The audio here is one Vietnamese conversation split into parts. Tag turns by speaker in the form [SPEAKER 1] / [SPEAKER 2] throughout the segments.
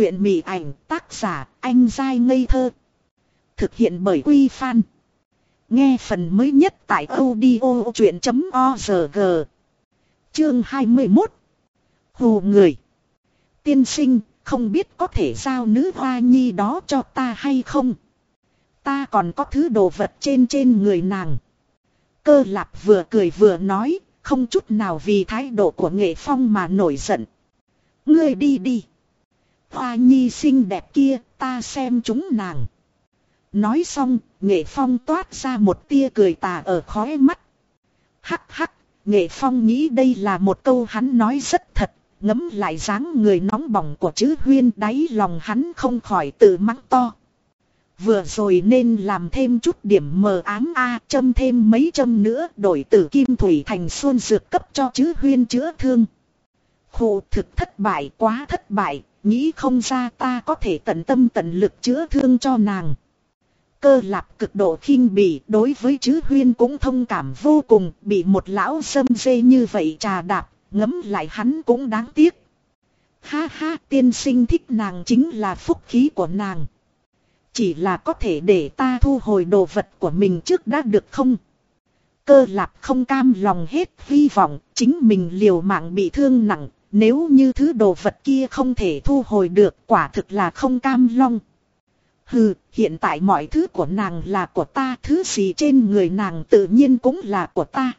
[SPEAKER 1] truyện mị ảnh tác giả anh dai ngây thơ. Thực hiện bởi Quy Phan. Nghe phần mới nhất tại audio chuyện.org. Chương 21. hù người. Tiên sinh, không biết có thể giao nữ hoa nhi đó cho ta hay không? Ta còn có thứ đồ vật trên trên người nàng. Cơ lạp vừa cười vừa nói, không chút nào vì thái độ của nghệ phong mà nổi giận. Ngươi đi đi. Hoa nhi xinh đẹp kia, ta xem chúng nàng. Nói xong, nghệ phong toát ra một tia cười tà ở khóe mắt. Hắc hắc, nghệ phong nghĩ đây là một câu hắn nói rất thật, ngấm lại dáng người nóng bỏng của chữ huyên đáy lòng hắn không khỏi tự mắng to. Vừa rồi nên làm thêm chút điểm mờ ám A châm thêm mấy châm nữa đổi từ kim thủy thành xuân dược cấp cho chữ huyên chữa thương. Khổ thực thất bại quá thất bại, nghĩ không ra ta có thể tận tâm tận lực chữa thương cho nàng. Cơ lạp cực độ khinh bỉ đối với chữ huyên cũng thông cảm vô cùng bị một lão sâm dê như vậy trà đạp, ngấm lại hắn cũng đáng tiếc. Ha ha tiên sinh thích nàng chính là phúc khí của nàng. Chỉ là có thể để ta thu hồi đồ vật của mình trước đã được không? Cơ lạp không cam lòng hết hy vọng chính mình liều mạng bị thương nặng. Nếu như thứ đồ vật kia không thể thu hồi được quả thực là không cam lòng. Hừ, hiện tại mọi thứ của nàng là của ta, thứ gì trên người nàng tự nhiên cũng là của ta.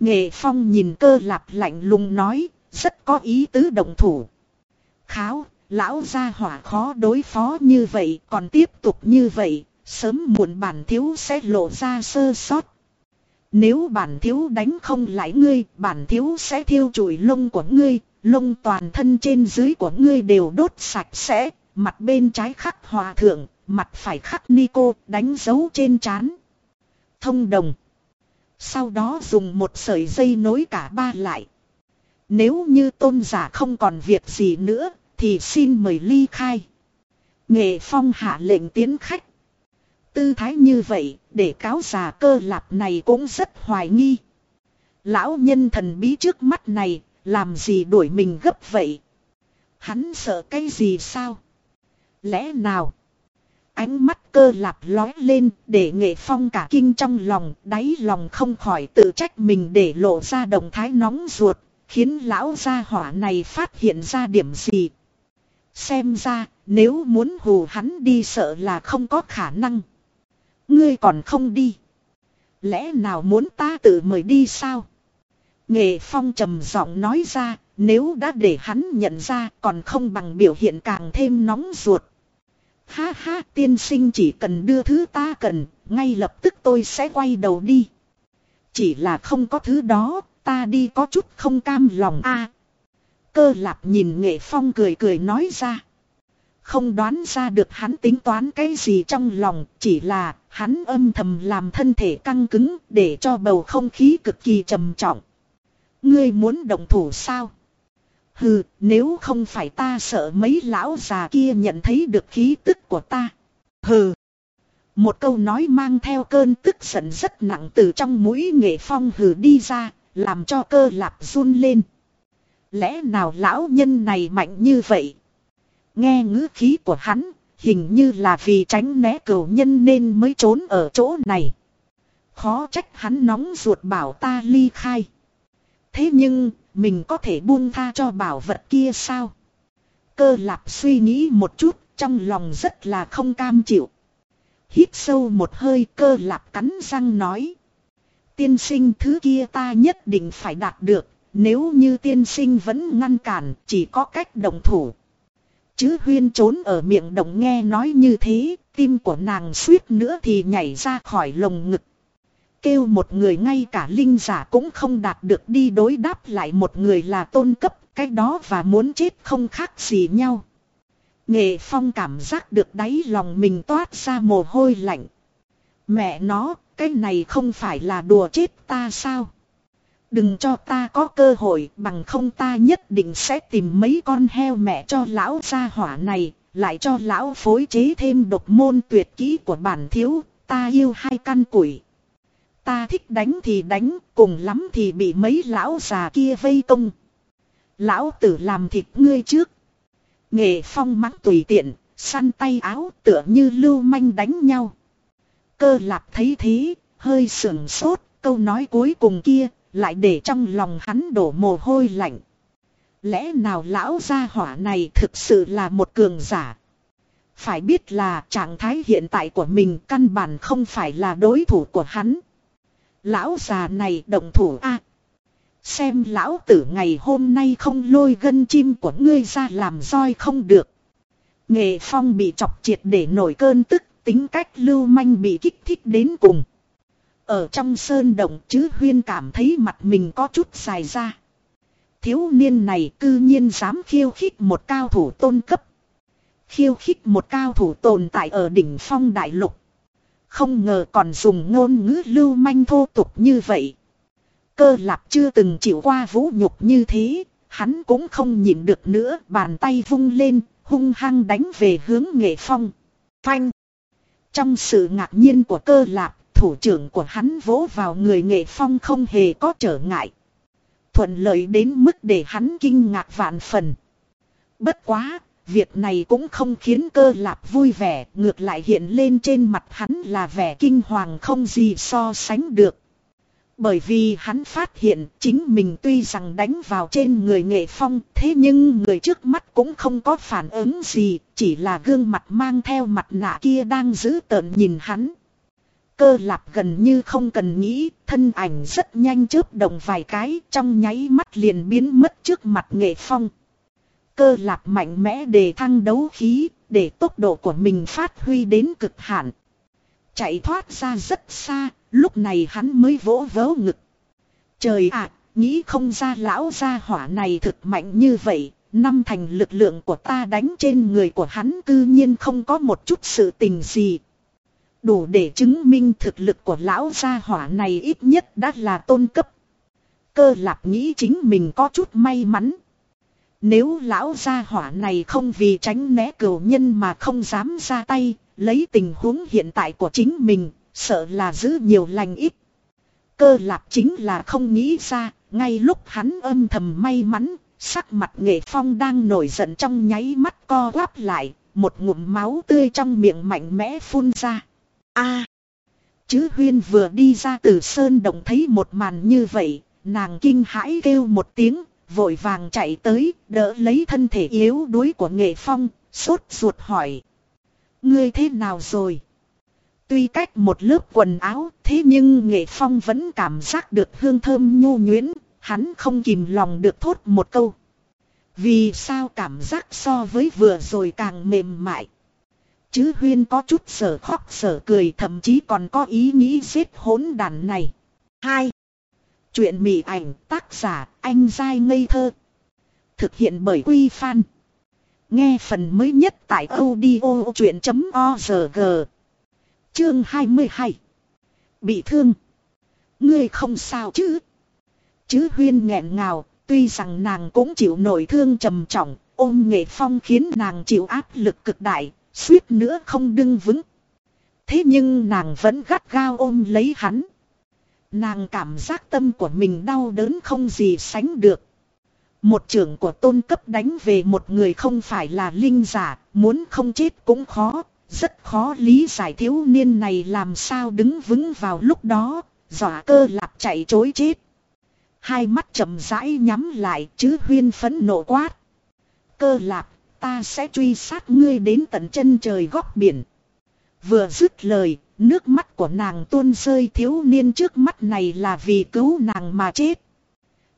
[SPEAKER 1] Nghệ Phong nhìn cơ lạp lạnh lùng nói, rất có ý tứ động thủ. Kháo, Lão gia hỏa khó đối phó như vậy còn tiếp tục như vậy, sớm muộn bản thiếu sẽ lộ ra sơ sót. Nếu bản thiếu đánh không lại ngươi, bản thiếu sẽ thiêu trụi lông của ngươi, lông toàn thân trên dưới của ngươi đều đốt sạch sẽ, mặt bên trái khắc hòa thượng, mặt phải khắc ni cô, đánh dấu trên chán. Thông đồng. Sau đó dùng một sợi dây nối cả ba lại. Nếu như tôn giả không còn việc gì nữa, thì xin mời ly khai. Nghệ phong hạ lệnh tiến khách. Tư thái như vậy, để cáo già cơ lạp này cũng rất hoài nghi. Lão nhân thần bí trước mắt này, làm gì đuổi mình gấp vậy? Hắn sợ cái gì sao? Lẽ nào? Ánh mắt cơ lạp lói lên để nghệ phong cả kinh trong lòng, đáy lòng không khỏi tự trách mình để lộ ra động thái nóng ruột, khiến lão gia hỏa này phát hiện ra điểm gì. Xem ra, nếu muốn hù hắn đi sợ là không có khả năng. Ngươi còn không đi. Lẽ nào muốn ta tự mời đi sao? Nghệ Phong trầm giọng nói ra, nếu đã để hắn nhận ra còn không bằng biểu hiện càng thêm nóng ruột. Ha ha tiên sinh chỉ cần đưa thứ ta cần, ngay lập tức tôi sẽ quay đầu đi. Chỉ là không có thứ đó, ta đi có chút không cam lòng a. Cơ lạp nhìn nghệ phong cười cười nói ra. Không đoán ra được hắn tính toán cái gì trong lòng, chỉ là hắn âm thầm làm thân thể căng cứng để cho bầu không khí cực kỳ trầm trọng. Ngươi muốn động thủ sao? Hừ, nếu không phải ta sợ mấy lão già kia nhận thấy được khí tức của ta. Hừ. Một câu nói mang theo cơn tức giận rất nặng từ trong mũi nghệ phong hừ đi ra, làm cho cơ lạp run lên. Lẽ nào lão nhân này mạnh như vậy? Nghe ngữ khí của hắn, hình như là vì tránh né cửu nhân nên mới trốn ở chỗ này. Khó trách hắn nóng ruột bảo ta ly khai. Thế nhưng, mình có thể buông tha cho bảo vật kia sao? Cơ lạp suy nghĩ một chút, trong lòng rất là không cam chịu. Hít sâu một hơi cơ lạp cắn răng nói. Tiên sinh thứ kia ta nhất định phải đạt được, nếu như tiên sinh vẫn ngăn cản, chỉ có cách đồng thủ. Chứ huyên trốn ở miệng động nghe nói như thế, tim của nàng suýt nữa thì nhảy ra khỏi lồng ngực. Kêu một người ngay cả linh giả cũng không đạt được đi đối đáp lại một người là tôn cấp, cái đó và muốn chết không khác gì nhau. Nghệ phong cảm giác được đáy lòng mình toát ra mồ hôi lạnh. Mẹ nó, cái này không phải là đùa chết ta sao? Đừng cho ta có cơ hội bằng không ta nhất định sẽ tìm mấy con heo mẹ cho lão gia hỏa này, lại cho lão phối chế thêm độc môn tuyệt kỹ của bản thiếu, ta yêu hai căn củi. Ta thích đánh thì đánh, cùng lắm thì bị mấy lão già kia vây công. Lão tử làm thịt ngươi trước. Nghệ phong mắng tùy tiện, săn tay áo tựa như lưu manh đánh nhau. Cơ lạp thấy thế, hơi sưởng sốt, câu nói cuối cùng kia, lại để trong lòng hắn đổ mồ hôi lạnh. Lẽ nào lão gia hỏa này thực sự là một cường giả? Phải biết là trạng thái hiện tại của mình căn bản không phải là đối thủ của hắn. Lão già này động thủ a à, Xem lão tử ngày hôm nay không lôi gân chim của ngươi ra làm roi không được. Nghệ phong bị chọc triệt để nổi cơn tức, tính cách lưu manh bị kích thích đến cùng. Ở trong sơn động chứ huyên cảm thấy mặt mình có chút dài ra. Thiếu niên này cư nhiên dám khiêu khích một cao thủ tôn cấp. Khiêu khích một cao thủ tồn tại ở đỉnh phong đại lục. Không ngờ còn dùng ngôn ngữ lưu manh thô tục như vậy. Cơ lạp chưa từng chịu qua vũ nhục như thế, hắn cũng không nhịn được nữa, bàn tay vung lên, hung hăng đánh về hướng nghệ phong. Phanh! Trong sự ngạc nhiên của cơ lạp, thủ trưởng của hắn vỗ vào người nghệ phong không hề có trở ngại. Thuận lợi đến mức để hắn kinh ngạc vạn phần. Bất quá, việc này cũng không khiến cơ lạp vui vẻ, ngược lại hiện lên trên mặt hắn là vẻ kinh hoàng không gì so sánh được. Bởi vì hắn phát hiện chính mình tuy rằng đánh vào trên người nghệ phong thế nhưng người trước mắt cũng không có phản ứng gì, chỉ là gương mặt mang theo mặt nạ kia đang giữ tợn nhìn hắn. Cơ lạp gần như không cần nghĩ, thân ảnh rất nhanh chớp động vài cái trong nháy mắt liền biến mất trước mặt nghệ phong. Cơ lạp mạnh mẽ để thăng đấu khí, để tốc độ của mình phát huy đến cực hạn. Chạy thoát ra rất xa, lúc này hắn mới vỗ vớ ngực. Trời ạ, nghĩ không ra lão gia hỏa này thực mạnh như vậy, năm thành lực lượng của ta đánh trên người của hắn cư nhiên không có một chút sự tình gì. Đủ để chứng minh thực lực của lão gia hỏa này ít nhất đã là tôn cấp. Cơ lạp nghĩ chính mình có chút may mắn. Nếu lão gia hỏa này không vì tránh né cửu nhân mà không dám ra tay, lấy tình huống hiện tại của chính mình, sợ là giữ nhiều lành ít. Cơ lạp chính là không nghĩ ra, ngay lúc hắn âm thầm may mắn, sắc mặt nghệ phong đang nổi giận trong nháy mắt co quắp lại, một ngụm máu tươi trong miệng mạnh mẽ phun ra a Chứ huyên vừa đi ra từ sơn động thấy một màn như vậy, nàng kinh hãi kêu một tiếng, vội vàng chạy tới, đỡ lấy thân thể yếu đuối của nghệ phong, sốt ruột hỏi. Ngươi thế nào rồi? Tuy cách một lớp quần áo, thế nhưng nghệ phong vẫn cảm giác được hương thơm nhu nhuyễn, hắn không kìm lòng được thốt một câu. Vì sao cảm giác so với vừa rồi càng mềm mại? Chứ huyên có chút sở khóc sở cười thậm chí còn có ý nghĩ giết hỗn đàn này. 2. Chuyện mị ảnh tác giả anh dai ngây thơ. Thực hiện bởi Quy Phan. Nghe phần mới nhất tại audio chuyện.org. Chương 22. Bị thương. Ngươi không sao chứ? Chứ huyên nghẹn ngào, tuy rằng nàng cũng chịu nổi thương trầm trọng, ôm nghệ phong khiến nàng chịu áp lực cực đại, suýt nữa không đứng vững. Thế nhưng nàng vẫn gắt gao ôm lấy hắn. Nàng cảm giác tâm của mình đau đớn không gì sánh được. Một trưởng của tôn cấp đánh về một người không phải là linh giả, muốn không chết cũng khó, rất khó lý giải thiếu niên này làm sao đứng vững vào lúc đó, dọa cơ lạp chạy chối chết. Hai mắt chậm rãi nhắm lại chứ huyên phấn nộ quát. Cơ lạp, ta sẽ truy sát ngươi đến tận chân trời góc biển. Vừa dứt lời, nước mắt của nàng tuôn rơi thiếu niên trước mắt này là vì cứu nàng mà chết.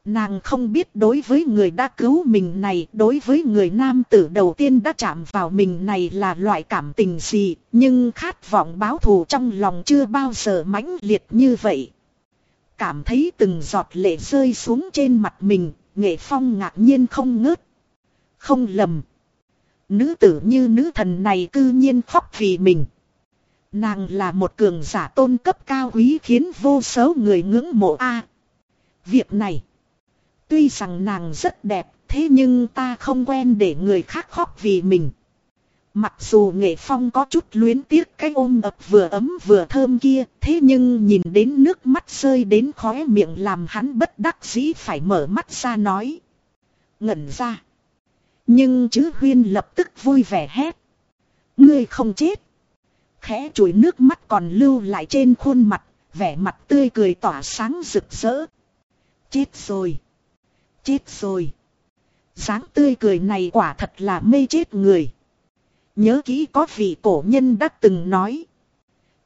[SPEAKER 1] Nàng không biết đối với người đã cứu mình này, đối với người nam tử đầu tiên đã chạm vào mình này là loại cảm tình gì, nhưng khát vọng báo thù trong lòng chưa bao giờ mãnh liệt như vậy. Cảm thấy từng giọt lệ rơi xuống trên mặt mình, nghệ phong ngạc nhiên không ngớt. Không lầm. Nữ tử như nữ thần này cư nhiên khóc vì mình. Nàng là một cường giả tôn cấp cao quý khiến vô số người ngưỡng mộ a. việc này Tuy rằng nàng rất đẹp, thế nhưng ta không quen để người khác khóc vì mình. Mặc dù nghệ phong có chút luyến tiếc cái ôm ập vừa ấm vừa thơm kia, thế nhưng nhìn đến nước mắt rơi đến khóe miệng làm hắn bất đắc dĩ phải mở mắt ra nói. Ngẩn ra. Nhưng chứ huyên lập tức vui vẻ hét. Ngươi không chết. Khẽ chùi nước mắt còn lưu lại trên khuôn mặt, vẻ mặt tươi cười tỏa sáng rực rỡ. Chết rồi. Chết rồi. dáng tươi cười này quả thật là mê chết người. Nhớ kỹ có vị cổ nhân đã từng nói.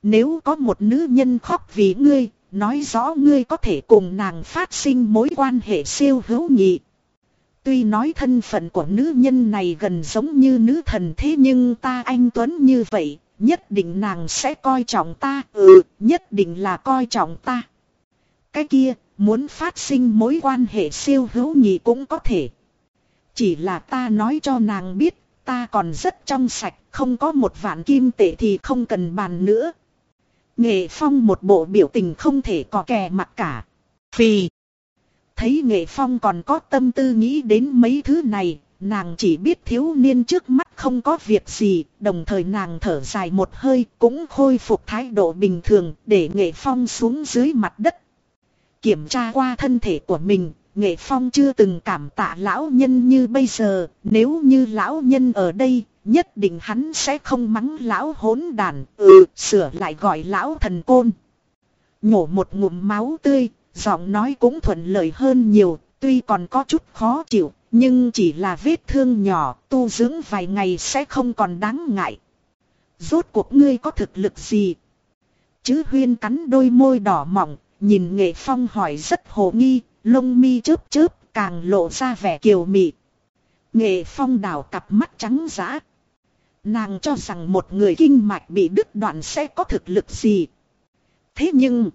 [SPEAKER 1] Nếu có một nữ nhân khóc vì ngươi, nói rõ ngươi có thể cùng nàng phát sinh mối quan hệ siêu hữu nghị. Tuy nói thân phận của nữ nhân này gần giống như nữ thần thế nhưng ta anh Tuấn như vậy, nhất định nàng sẽ coi trọng ta, ừ, nhất định là coi trọng ta. Cái kia, muốn phát sinh mối quan hệ siêu hữu nhị cũng có thể. Chỉ là ta nói cho nàng biết, ta còn rất trong sạch, không có một vạn kim tệ thì không cần bàn nữa. Nghệ Phong một bộ biểu tình không thể có kè mặt cả. Phì. Thấy Nghệ Phong còn có tâm tư nghĩ đến mấy thứ này, nàng chỉ biết thiếu niên trước mắt không có việc gì, đồng thời nàng thở dài một hơi cũng khôi phục thái độ bình thường để Nghệ Phong xuống dưới mặt đất. Kiểm tra qua thân thể của mình, Nghệ Phong chưa từng cảm tạ lão nhân như bây giờ, nếu như lão nhân ở đây, nhất định hắn sẽ không mắng lão hỗn đàn, ừ, sửa lại gọi lão thần côn. Nhổ một ngụm máu tươi, giọng nói cũng thuận lợi hơn nhiều, tuy còn có chút khó chịu, nhưng chỉ là vết thương nhỏ, tu dưỡng vài ngày sẽ không còn đáng ngại. Rốt cuộc ngươi có thực lực gì? Chứ huyên cắn đôi môi đỏ mỏng, nhìn nghệ phong hỏi rất hồ nghi, lông mi chớp chớp, càng lộ ra vẻ kiều mị. Nghệ phong đảo cặp mắt trắng giã. Nàng cho rằng một người kinh mạch bị đứt đoạn sẽ có thực lực gì. Thế nhưng,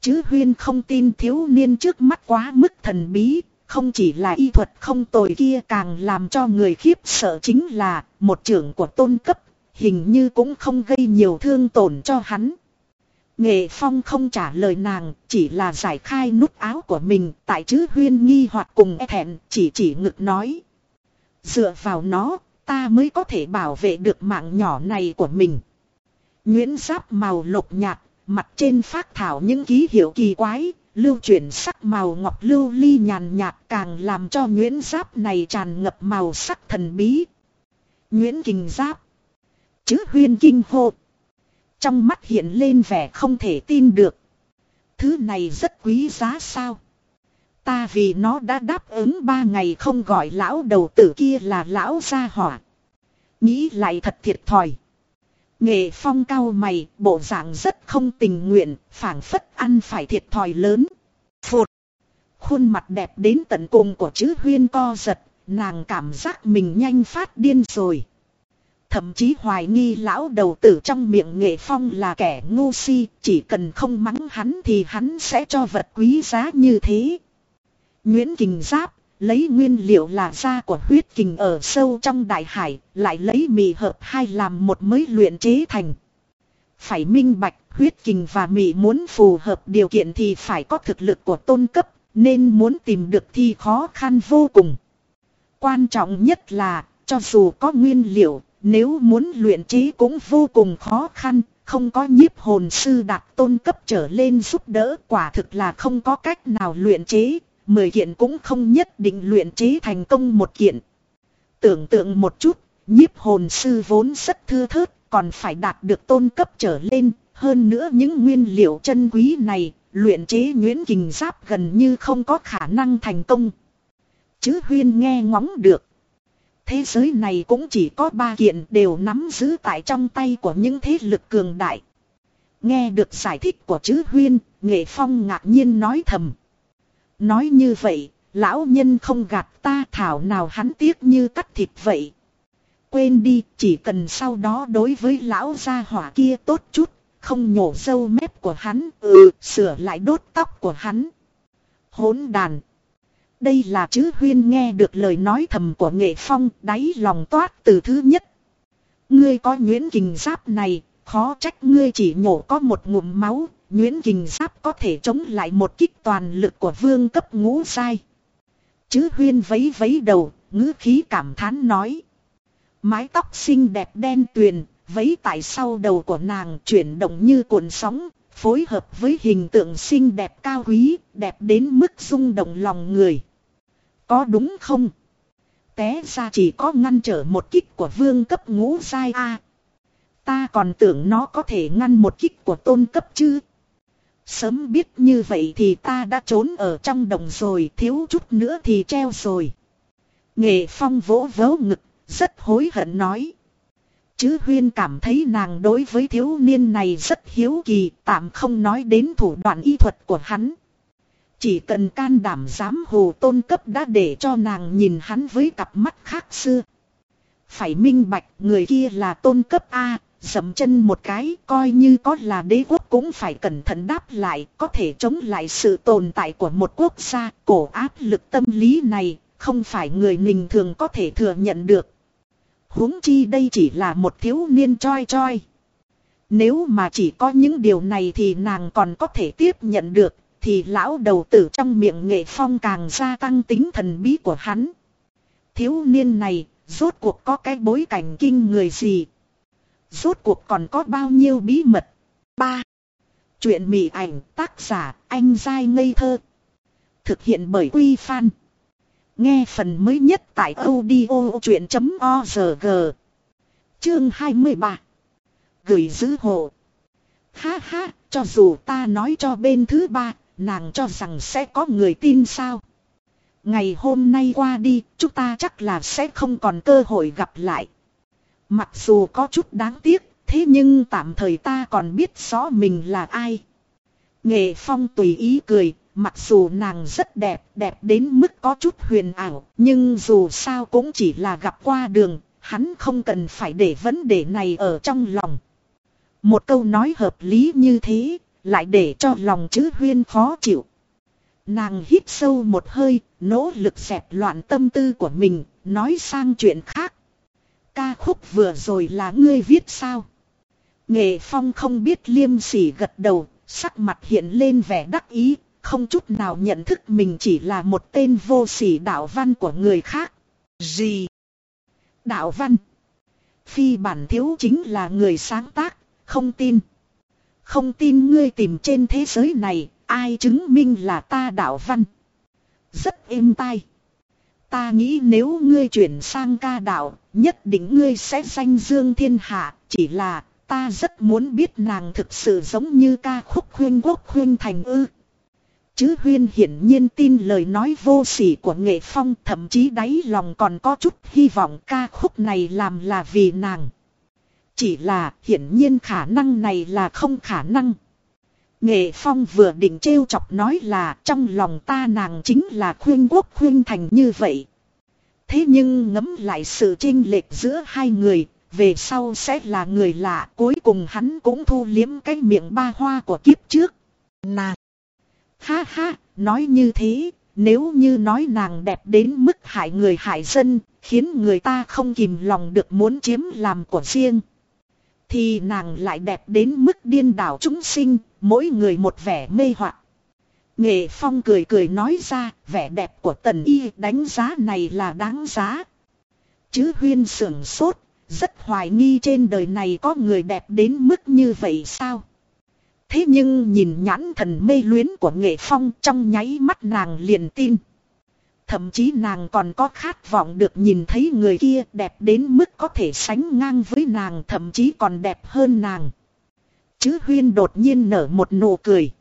[SPEAKER 1] chứ huyên không tin thiếu niên trước mắt quá mức thần bí, không chỉ là y thuật không tồi kia càng làm cho người khiếp sợ chính là một trưởng của tôn cấp, hình như cũng không gây nhiều thương tổn cho hắn. Nghệ Phong không trả lời nàng, chỉ là giải khai nút áo của mình, tại chứ huyên nghi hoặc cùng e thẹn, chỉ chỉ ngực nói. Dựa vào nó, ta mới có thể bảo vệ được mạng nhỏ này của mình. Nguyễn giáp màu lục nhạt, mặt trên phát thảo những ký hiệu kỳ quái, lưu chuyển sắc màu ngọc lưu ly nhàn nhạt càng làm cho Nguyễn giáp này tràn ngập màu sắc thần bí. Nguyễn kình giáp. chữ huyên kinh hô. Trong mắt hiện lên vẻ không thể tin được. Thứ này rất quý giá sao? Ta vì nó đã đáp ứng ba ngày không gọi lão đầu tử kia là lão gia hỏa. Nghĩ lại thật thiệt thòi. Nghệ phong cao mày, bộ dạng rất không tình nguyện, phảng phất ăn phải thiệt thòi lớn. Phụt! Khuôn mặt đẹp đến tận cùng của chữ huyên co giật, nàng cảm giác mình nhanh phát điên rồi. Thậm chí hoài nghi lão đầu tử trong miệng nghệ phong là kẻ ngu si, chỉ cần không mắng hắn thì hắn sẽ cho vật quý giá như thế. Nguyễn Kình Giáp, lấy nguyên liệu là da của huyết kình ở sâu trong đại hải, lại lấy mì hợp hai làm một mới luyện chế thành. Phải minh bạch, huyết kình và mì muốn phù hợp điều kiện thì phải có thực lực của tôn cấp, nên muốn tìm được thì khó khăn vô cùng. Quan trọng nhất là, cho dù có nguyên liệu, nếu muốn luyện chế cũng vô cùng khó khăn, không có nhiếp hồn sư đạt tôn cấp trở lên giúp đỡ quả thực là không có cách nào luyện chế, mười kiện cũng không nhất định luyện chế thành công một kiện. Tưởng tượng một chút, nhiếp hồn sư vốn rất thưa thớt, còn phải đạt được tôn cấp trở lên, hơn nữa những nguyên liệu chân quý này, luyện chế nguyễn kình giáp gần như không có khả năng thành công. Chứ huyên nghe ngóng được. Thế giới này cũng chỉ có ba kiện đều nắm giữ tại trong tay của những thế lực cường đại. Nghe được giải thích của chữ huyên, nghệ phong ngạc nhiên nói thầm. Nói như vậy, lão nhân không gạt ta thảo nào hắn tiếc như cắt thịt vậy. Quên đi, chỉ cần sau đó đối với lão gia hỏa kia tốt chút, không nhổ sâu mép của hắn, ừ, sửa lại đốt tóc của hắn. Hỗn đàn. Đây là chữ huyên nghe được lời nói thầm của nghệ phong đáy lòng toát từ thứ nhất. Ngươi có nguyễn kình giáp này, khó trách ngươi chỉ nhổ có một ngụm máu, nguyễn kình giáp có thể chống lại một kích toàn lực của vương cấp ngũ sai. Chứ huyên vấy vấy đầu, ngữ khí cảm thán nói. Mái tóc xinh đẹp đen tuyền, vấy tại sau đầu của nàng chuyển động như cuộn sóng, phối hợp với hình tượng xinh đẹp cao quý, đẹp đến mức rung động lòng người. Có đúng không? Té ra chỉ có ngăn trở một kích của vương cấp ngũ sai A. Ta còn tưởng nó có thể ngăn một kích của tôn cấp chứ. Sớm biết như vậy thì ta đã trốn ở trong đồng rồi thiếu chút nữa thì treo rồi. Nghệ phong vỗ vỗ ngực, rất hối hận nói. Chứ Huyên cảm thấy nàng đối với thiếu niên này rất hiếu kỳ, tạm không nói đến thủ đoạn y thuật của hắn. Chỉ cần can đảm dám hồ tôn cấp đã để cho nàng nhìn hắn với cặp mắt khác xưa. Phải minh bạch người kia là tôn cấp A, dậm chân một cái coi như có là đế quốc cũng phải cẩn thận đáp lại, có thể chống lại sự tồn tại của một quốc gia, cổ áp lực tâm lý này, không phải người bình thường có thể thừa nhận được. huống chi đây chỉ là một thiếu niên choi choi. Nếu mà chỉ có những điều này thì nàng còn có thể tiếp nhận được, thì lão đầu tử trong miệng nghệ phong càng gia tăng tính thần bí của hắn. Thiếu niên này, rốt cuộc có cái bối cảnh kinh người gì? Rốt cuộc còn có bao nhiêu bí mật? ba Chuyện mị ảnh tác giả anh dai ngây thơ. Thực hiện bởi Quy Phan. Nghe phần mới nhất tại audio chuyện.org. Chương 23. Gửi giữ hộ. Ha ha, cho dù ta nói cho bên thứ ba, nàng cho rằng sẽ có người tin sao. Ngày hôm nay qua đi, chúng ta chắc là sẽ không còn cơ hội gặp lại. Mặc dù có chút đáng tiếc, thế nhưng tạm thời ta còn biết rõ mình là ai. Nghệ Phong tùy ý cười, mặc dù nàng rất đẹp, đẹp đến mức có chút huyền ảo, nhưng dù sao cũng chỉ là gặp qua đường, hắn không cần phải để vấn đề này ở trong lòng. Một câu nói hợp lý như thế, lại để cho lòng chữ huyên khó chịu. Nàng hít sâu một hơi, nỗ lực dẹp loạn tâm tư của mình, nói sang chuyện khác. Ca khúc vừa rồi là ngươi viết sao? Nghệ Phong không biết liêm sỉ gật đầu, sắc mặt hiện lên vẻ đắc ý, không chút nào nhận thức mình chỉ là một tên vô sỉ đạo văn của người khác. Gì? Đạo văn? Phi bản thiếu chính là người sáng tác, không tin. Không tin ngươi tìm trên thế giới này, ai chứng minh là ta đạo văn. Rất êm tai. Ta nghĩ nếu ngươi chuyển sang ca đạo, nhất định ngươi sẽ danh dương thiên hạ, chỉ là ta rất muốn biết nàng thực sự giống như ca khúc khuyên quốc khuyên thành ư. Chứ huyên hiển nhiên tin lời nói vô sỉ của nghệ phong thậm chí đáy lòng còn có chút hy vọng ca khúc này làm là vì nàng. Chỉ là hiển nhiên khả năng này là không khả năng. Nghệ Phong vừa định trêu chọc nói là trong lòng ta nàng chính là khuyên quốc khuyên thành như vậy. Thế nhưng ngẫm lại sự chênh lệch giữa hai người, về sau sẽ là người lạ cuối cùng hắn cũng thu liếm cái miệng ba hoa của kiếp trước. Nàng! Ha ha, nói như thế, nếu như nói nàng đẹp đến mức hại người hại dân, khiến người ta không kìm lòng được muốn chiếm làm của riêng. Thì nàng lại đẹp đến mức điên đảo chúng sinh, mỗi người một vẻ mê hoặc. Nghệ Phong cười cười nói ra, vẻ đẹp của tần y đánh giá này là đáng giá. Chứ huyên sưởng sốt, rất hoài nghi trên đời này có người đẹp đến mức như vậy sao? Thế nhưng nhìn nhãn thần mê luyến của nghệ phong trong nháy mắt nàng liền tin. Thậm chí nàng còn có khát vọng được nhìn thấy người kia đẹp đến mức có thể sánh ngang với nàng thậm chí còn đẹp hơn nàng. Chứ huyên đột nhiên nở một nụ cười.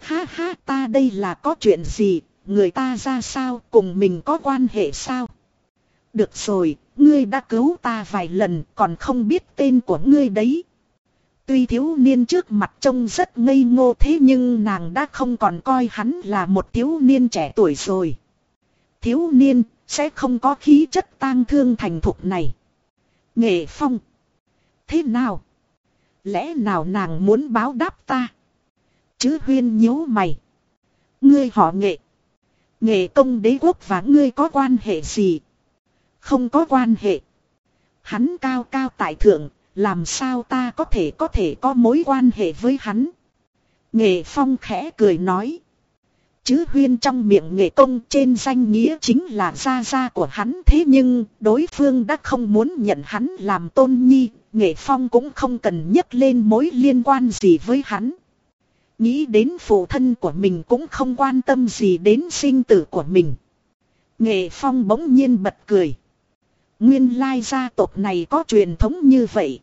[SPEAKER 1] Ha ha ta đây là có chuyện gì, người ta ra sao cùng mình có quan hệ sao? Được rồi, ngươi đã cứu ta vài lần còn không biết tên của ngươi đấy. Tuy thiếu niên trước mặt trông rất ngây ngô thế nhưng nàng đã không còn coi hắn là một thiếu niên trẻ tuổi rồi. Thiếu niên sẽ không có khí chất tang thương thành thục này. Nghệ phong. Thế nào? Lẽ nào nàng muốn báo đáp ta? Chứ huyên nhíu mày. Ngươi họ nghệ. Nghệ công đế quốc và ngươi có quan hệ gì? Không có quan hệ. Hắn cao cao tại thượng, làm sao ta có thể có thể có mối quan hệ với hắn? Nghệ phong khẽ cười nói. Chứ huyên trong miệng nghệ công trên danh nghĩa chính là gia gia của hắn thế nhưng đối phương đã không muốn nhận hắn làm tôn nhi, nghệ phong cũng không cần nhắc lên mối liên quan gì với hắn. Nghĩ đến phụ thân của mình cũng không quan tâm gì đến sinh tử của mình. Nghệ Phong bỗng nhiên bật cười. Nguyên lai gia tộc này có truyền thống như vậy.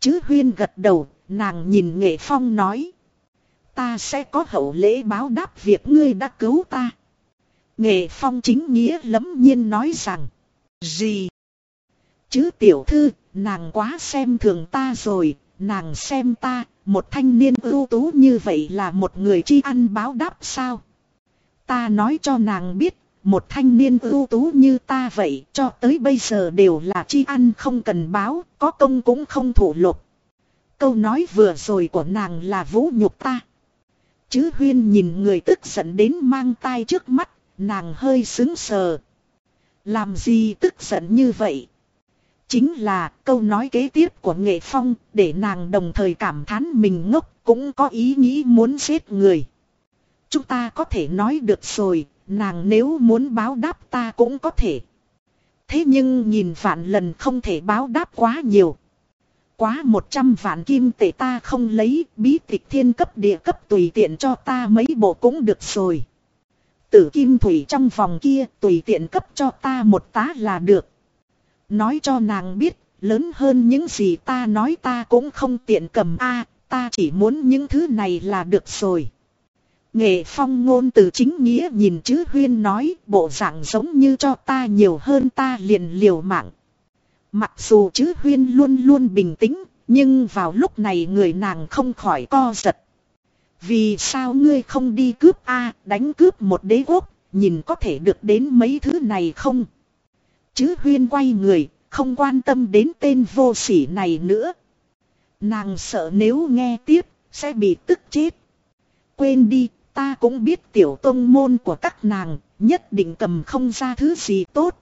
[SPEAKER 1] Chứ huyên gật đầu, nàng nhìn Nghệ Phong nói. Ta sẽ có hậu lễ báo đáp việc ngươi đã cứu ta. Nghệ Phong chính nghĩa lấm nhiên nói rằng. Gì? Chứ tiểu thư, nàng quá xem thường ta rồi, nàng xem ta, một thanh niên ưu tú như vậy là một người chi ăn báo đáp sao? Ta nói cho nàng biết, một thanh niên ưu tú như ta vậy cho tới bây giờ đều là chi ăn không cần báo, có công cũng không thủ lục. Câu nói vừa rồi của nàng là vũ nhục ta. Chứ huyên nhìn người tức giận đến mang tay trước mắt, nàng hơi xứng sờ. Làm gì tức giận như vậy? Chính là câu nói kế tiếp của nghệ phong để nàng đồng thời cảm thán mình ngốc cũng có ý nghĩ muốn giết người. Chúng ta có thể nói được rồi, nàng nếu muốn báo đáp ta cũng có thể. Thế nhưng nhìn vạn lần không thể báo đáp quá nhiều. Quá 100 vạn kim tệ ta không lấy bí tịch thiên cấp địa cấp tùy tiện cho ta mấy bộ cũng được rồi. Tử kim thủy trong vòng kia tùy tiện cấp cho ta một tá là được. Nói cho nàng biết, lớn hơn những gì ta nói ta cũng không tiện cầm a ta chỉ muốn những thứ này là được rồi. Nghệ phong ngôn từ chính nghĩa nhìn chữ huyên nói bộ dạng giống như cho ta nhiều hơn ta liền liều mạng. Mặc dù chữ huyên luôn luôn bình tĩnh, nhưng vào lúc này người nàng không khỏi co giật. Vì sao ngươi không đi cướp A, đánh cướp một đế quốc, nhìn có thể được đến mấy thứ này không? Chứ huyên quay người, không quan tâm đến tên vô sỉ này nữa. Nàng sợ nếu nghe tiếp, sẽ bị tức chết. Quên đi, ta cũng biết tiểu tông môn của các nàng, nhất định cầm không ra thứ gì tốt.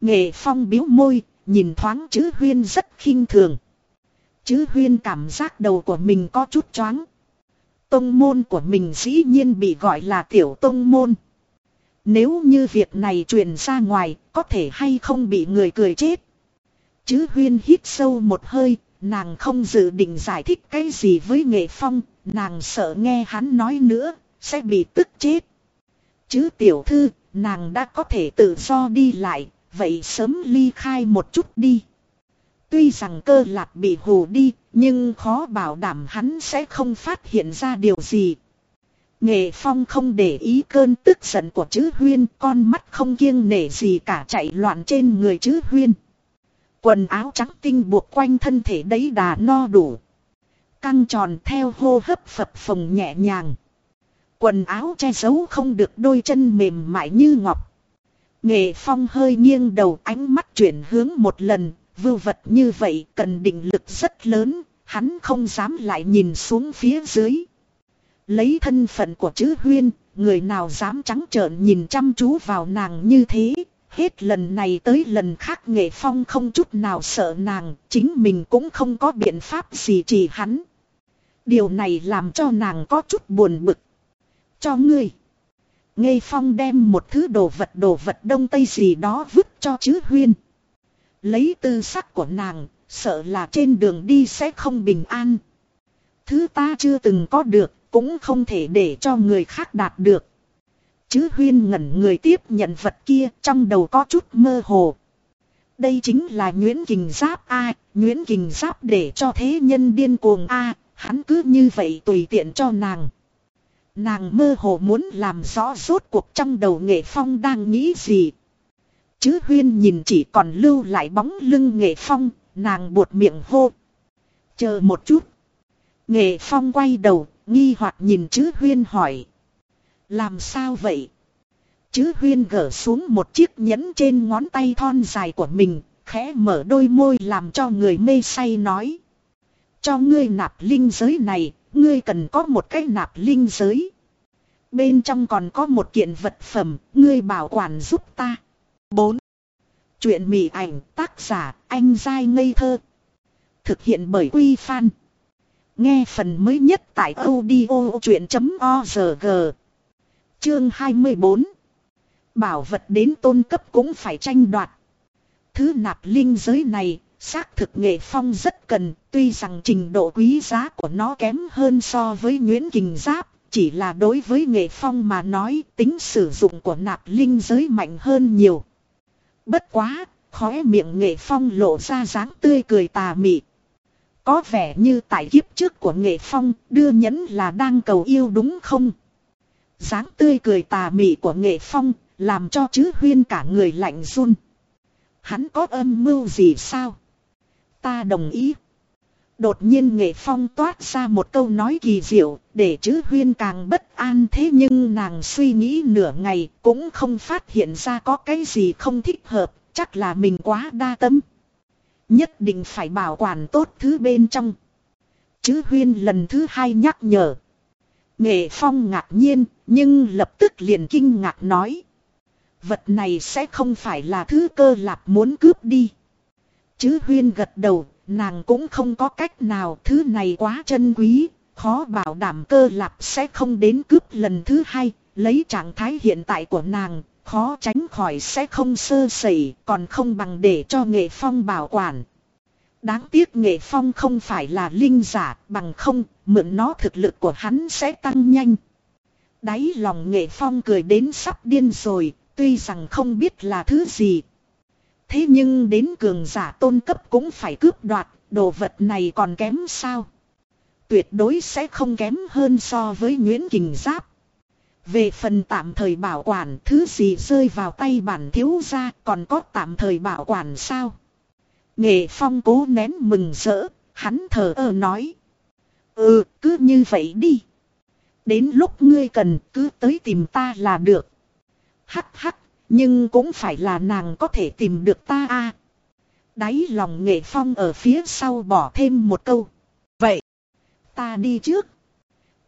[SPEAKER 1] Nghệ phong biếu môi, nhìn thoáng chữ huyên rất khinh thường. Chữ huyên cảm giác đầu của mình có chút choáng. Tông môn của mình dĩ nhiên bị gọi là tiểu tông môn. Nếu như việc này truyền ra ngoài, có thể hay không bị người cười chết. Chứ huyên hít sâu một hơi, nàng không dự định giải thích cái gì với nghệ phong, nàng sợ nghe hắn nói nữa, sẽ bị tức chết. Chứ tiểu thư, nàng đã có thể tự do đi lại, vậy sớm ly khai một chút đi. Tuy rằng cơ lạc bị hù đi, nhưng khó bảo đảm hắn sẽ không phát hiện ra điều gì. Nghệ Phong không để ý cơn tức giận của chữ huyên, con mắt không kiêng nể gì cả chạy loạn trên người chữ huyên. Quần áo trắng tinh buộc quanh thân thể đấy đà no đủ. Căng tròn theo hô hấp phập phồng nhẹ nhàng. Quần áo che giấu không được đôi chân mềm mại như ngọc. Nghệ Phong hơi nghiêng đầu ánh mắt chuyển hướng một lần, vưu vật như vậy cần định lực rất lớn, hắn không dám lại nhìn xuống phía dưới. Lấy thân phận của chữ huyên, người nào dám trắng trợn nhìn chăm chú vào nàng như thế, hết lần này tới lần khác nghệ phong không chút nào sợ nàng, chính mình cũng không có biện pháp gì chỉ hắn. Điều này làm cho nàng có chút buồn bực. Cho ngươi. Nghệ phong đem một thứ đồ vật đồ vật đông tây gì đó vứt cho chữ huyên. Lấy tư sắc của nàng, sợ là trên đường đi sẽ không bình an. Thứ ta chưa từng có được, cũng không thể để cho người khác đạt được. Chứ huyên ngẩn người tiếp nhận vật kia trong đầu có chút mơ hồ. Đây chính là Nguyễn Kình Giáp A, Nguyễn Kình Giáp để cho thế nhân điên cuồng A, hắn cứ như vậy tùy tiện cho nàng. Nàng mơ hồ muốn làm rõ rốt cuộc trong đầu nghệ phong đang nghĩ gì. Chứ huyên nhìn chỉ còn lưu lại bóng lưng nghệ phong, nàng buột miệng hô. Chờ một chút. Nghệ phong quay đầu, nghi hoặc nhìn chứ huyên hỏi. Làm sao vậy? Chứ huyên gỡ xuống một chiếc nhẫn trên ngón tay thon dài của mình, khẽ mở đôi môi làm cho người mê say nói. Cho ngươi nạp linh giới này, ngươi cần có một cái nạp linh giới. Bên trong còn có một kiện vật phẩm, ngươi bảo quản giúp ta. 4. Chuyện mị ảnh tác giả anh dai ngây thơ. Thực hiện bởi Quy Phan. Nghe phần mới nhất tại audio chuyện.org. Chương 24. Bảo vật đến tôn cấp cũng phải tranh đoạt. Thứ nạp linh giới này, xác thực nghệ phong rất cần, tuy rằng trình độ quý giá của nó kém hơn so với Nguyễn Kình Giáp, chỉ là đối với nghệ phong mà nói tính sử dụng của nạp linh giới mạnh hơn nhiều. Bất quá, khóe miệng nghệ phong lộ ra dáng tươi cười tà mị. Có vẻ như tại kiếp trước của nghệ phong đưa nhẫn là đang cầu yêu đúng không? dáng tươi cười tà mị của nghệ phong làm cho chứ huyên cả người lạnh run. Hắn có âm mưu gì sao? Ta đồng ý. Đột nhiên nghệ phong toát ra một câu nói kỳ diệu, để chữ huyên càng bất an thế nhưng nàng suy nghĩ nửa ngày cũng không phát hiện ra có cái gì không thích hợp, chắc là mình quá đa tâm. Nhất định phải bảo quản tốt thứ bên trong. Chữ huyên lần thứ hai nhắc nhở. Nghệ phong ngạc nhiên, nhưng lập tức liền kinh ngạc nói. Vật này sẽ không phải là thứ cơ lạp muốn cướp đi. Chứ huyên gật đầu, nàng cũng không có cách nào, thứ này quá chân quý, khó bảo đảm cơ lạp sẽ không đến cướp lần thứ hai, lấy trạng thái hiện tại của nàng, khó tránh khỏi sẽ không sơ sẩy, còn không bằng để cho nghệ phong bảo quản. Đáng tiếc nghệ phong không phải là linh giả, bằng không, mượn nó thực lực của hắn sẽ tăng nhanh. Đáy lòng nghệ phong cười đến sắp điên rồi, tuy rằng không biết là thứ gì. Thế nhưng đến cường giả tôn cấp cũng phải cướp đoạt, đồ vật này còn kém sao? Tuyệt đối sẽ không kém hơn so với Nguyễn Kình Giáp. Về phần tạm thời bảo quản thứ gì rơi vào tay bản thiếu gia còn có tạm thời bảo quản sao? Nghệ phong cố nén mừng rỡ, hắn thở ơ nói. Ừ, cứ như vậy đi. Đến lúc ngươi cần cứ tới tìm ta là được. Hắc hắc, nhưng cũng phải là nàng có thể tìm được ta a. Đáy lòng nghệ phong ở phía sau bỏ thêm một câu. Vậy, ta đi trước.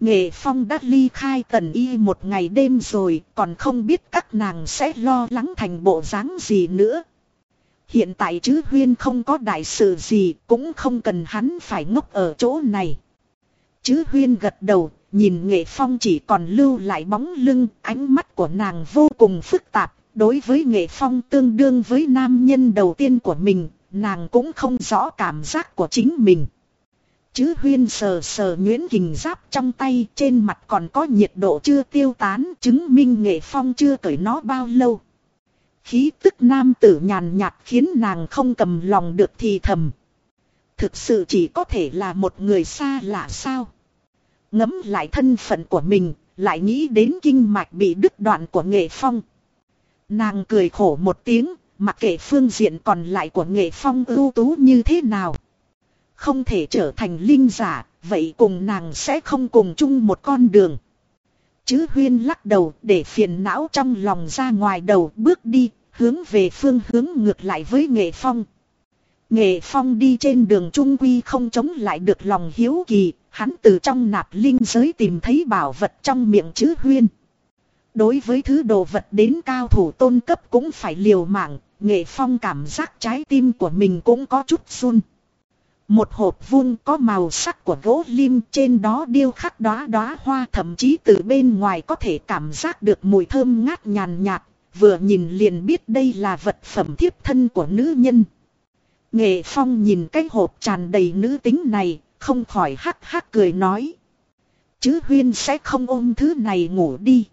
[SPEAKER 1] Nghệ phong đã ly khai tần y một ngày đêm rồi, còn không biết các nàng sẽ lo lắng thành bộ dáng gì nữa. Hiện tại chứ huyên không có đại sự gì, cũng không cần hắn phải ngốc ở chỗ này. Chứ huyên gật đầu, nhìn nghệ phong chỉ còn lưu lại bóng lưng, ánh mắt của nàng vô cùng phức tạp. Đối với nghệ phong tương đương với nam nhân đầu tiên của mình, nàng cũng không rõ cảm giác của chính mình. Chứ huyên sờ sờ nguyễn kình giáp trong tay trên mặt còn có nhiệt độ chưa tiêu tán chứng minh nghệ phong chưa cởi nó bao lâu. Khí tức nam tử nhàn nhạt khiến nàng không cầm lòng được thì thầm. Thực sự chỉ có thể là một người xa lạ sao. Ngấm lại thân phận của mình, lại nghĩ đến kinh mạch bị đứt đoạn của nghệ phong. Nàng cười khổ một tiếng, mặc kệ phương diện còn lại của nghệ phong ưu tú như thế nào. Không thể trở thành linh giả, vậy cùng nàng sẽ không cùng chung một con đường. Chứ huyên lắc đầu để phiền não trong lòng ra ngoài đầu bước đi, hướng về phương hướng ngược lại với nghệ phong. Nghệ phong đi trên đường trung quy không chống lại được lòng hiếu kỳ, hắn từ trong nạp linh giới tìm thấy bảo vật trong miệng Chứ huyên. Đối với thứ đồ vật đến cao thủ tôn cấp cũng phải liều mạng, nghệ phong cảm giác trái tim của mình cũng có chút run. Một hộp vuông có màu sắc của gỗ lim trên đó điêu khắc đóa đóa hoa thậm chí từ bên ngoài có thể cảm giác được mùi thơm ngát nhàn nhạt, vừa nhìn liền biết đây là vật phẩm thiếp thân của nữ nhân. Nghệ Phong nhìn cái hộp tràn đầy nữ tính này, không khỏi hắc hắc cười nói. Chứ Huyên sẽ không ôm thứ này ngủ đi.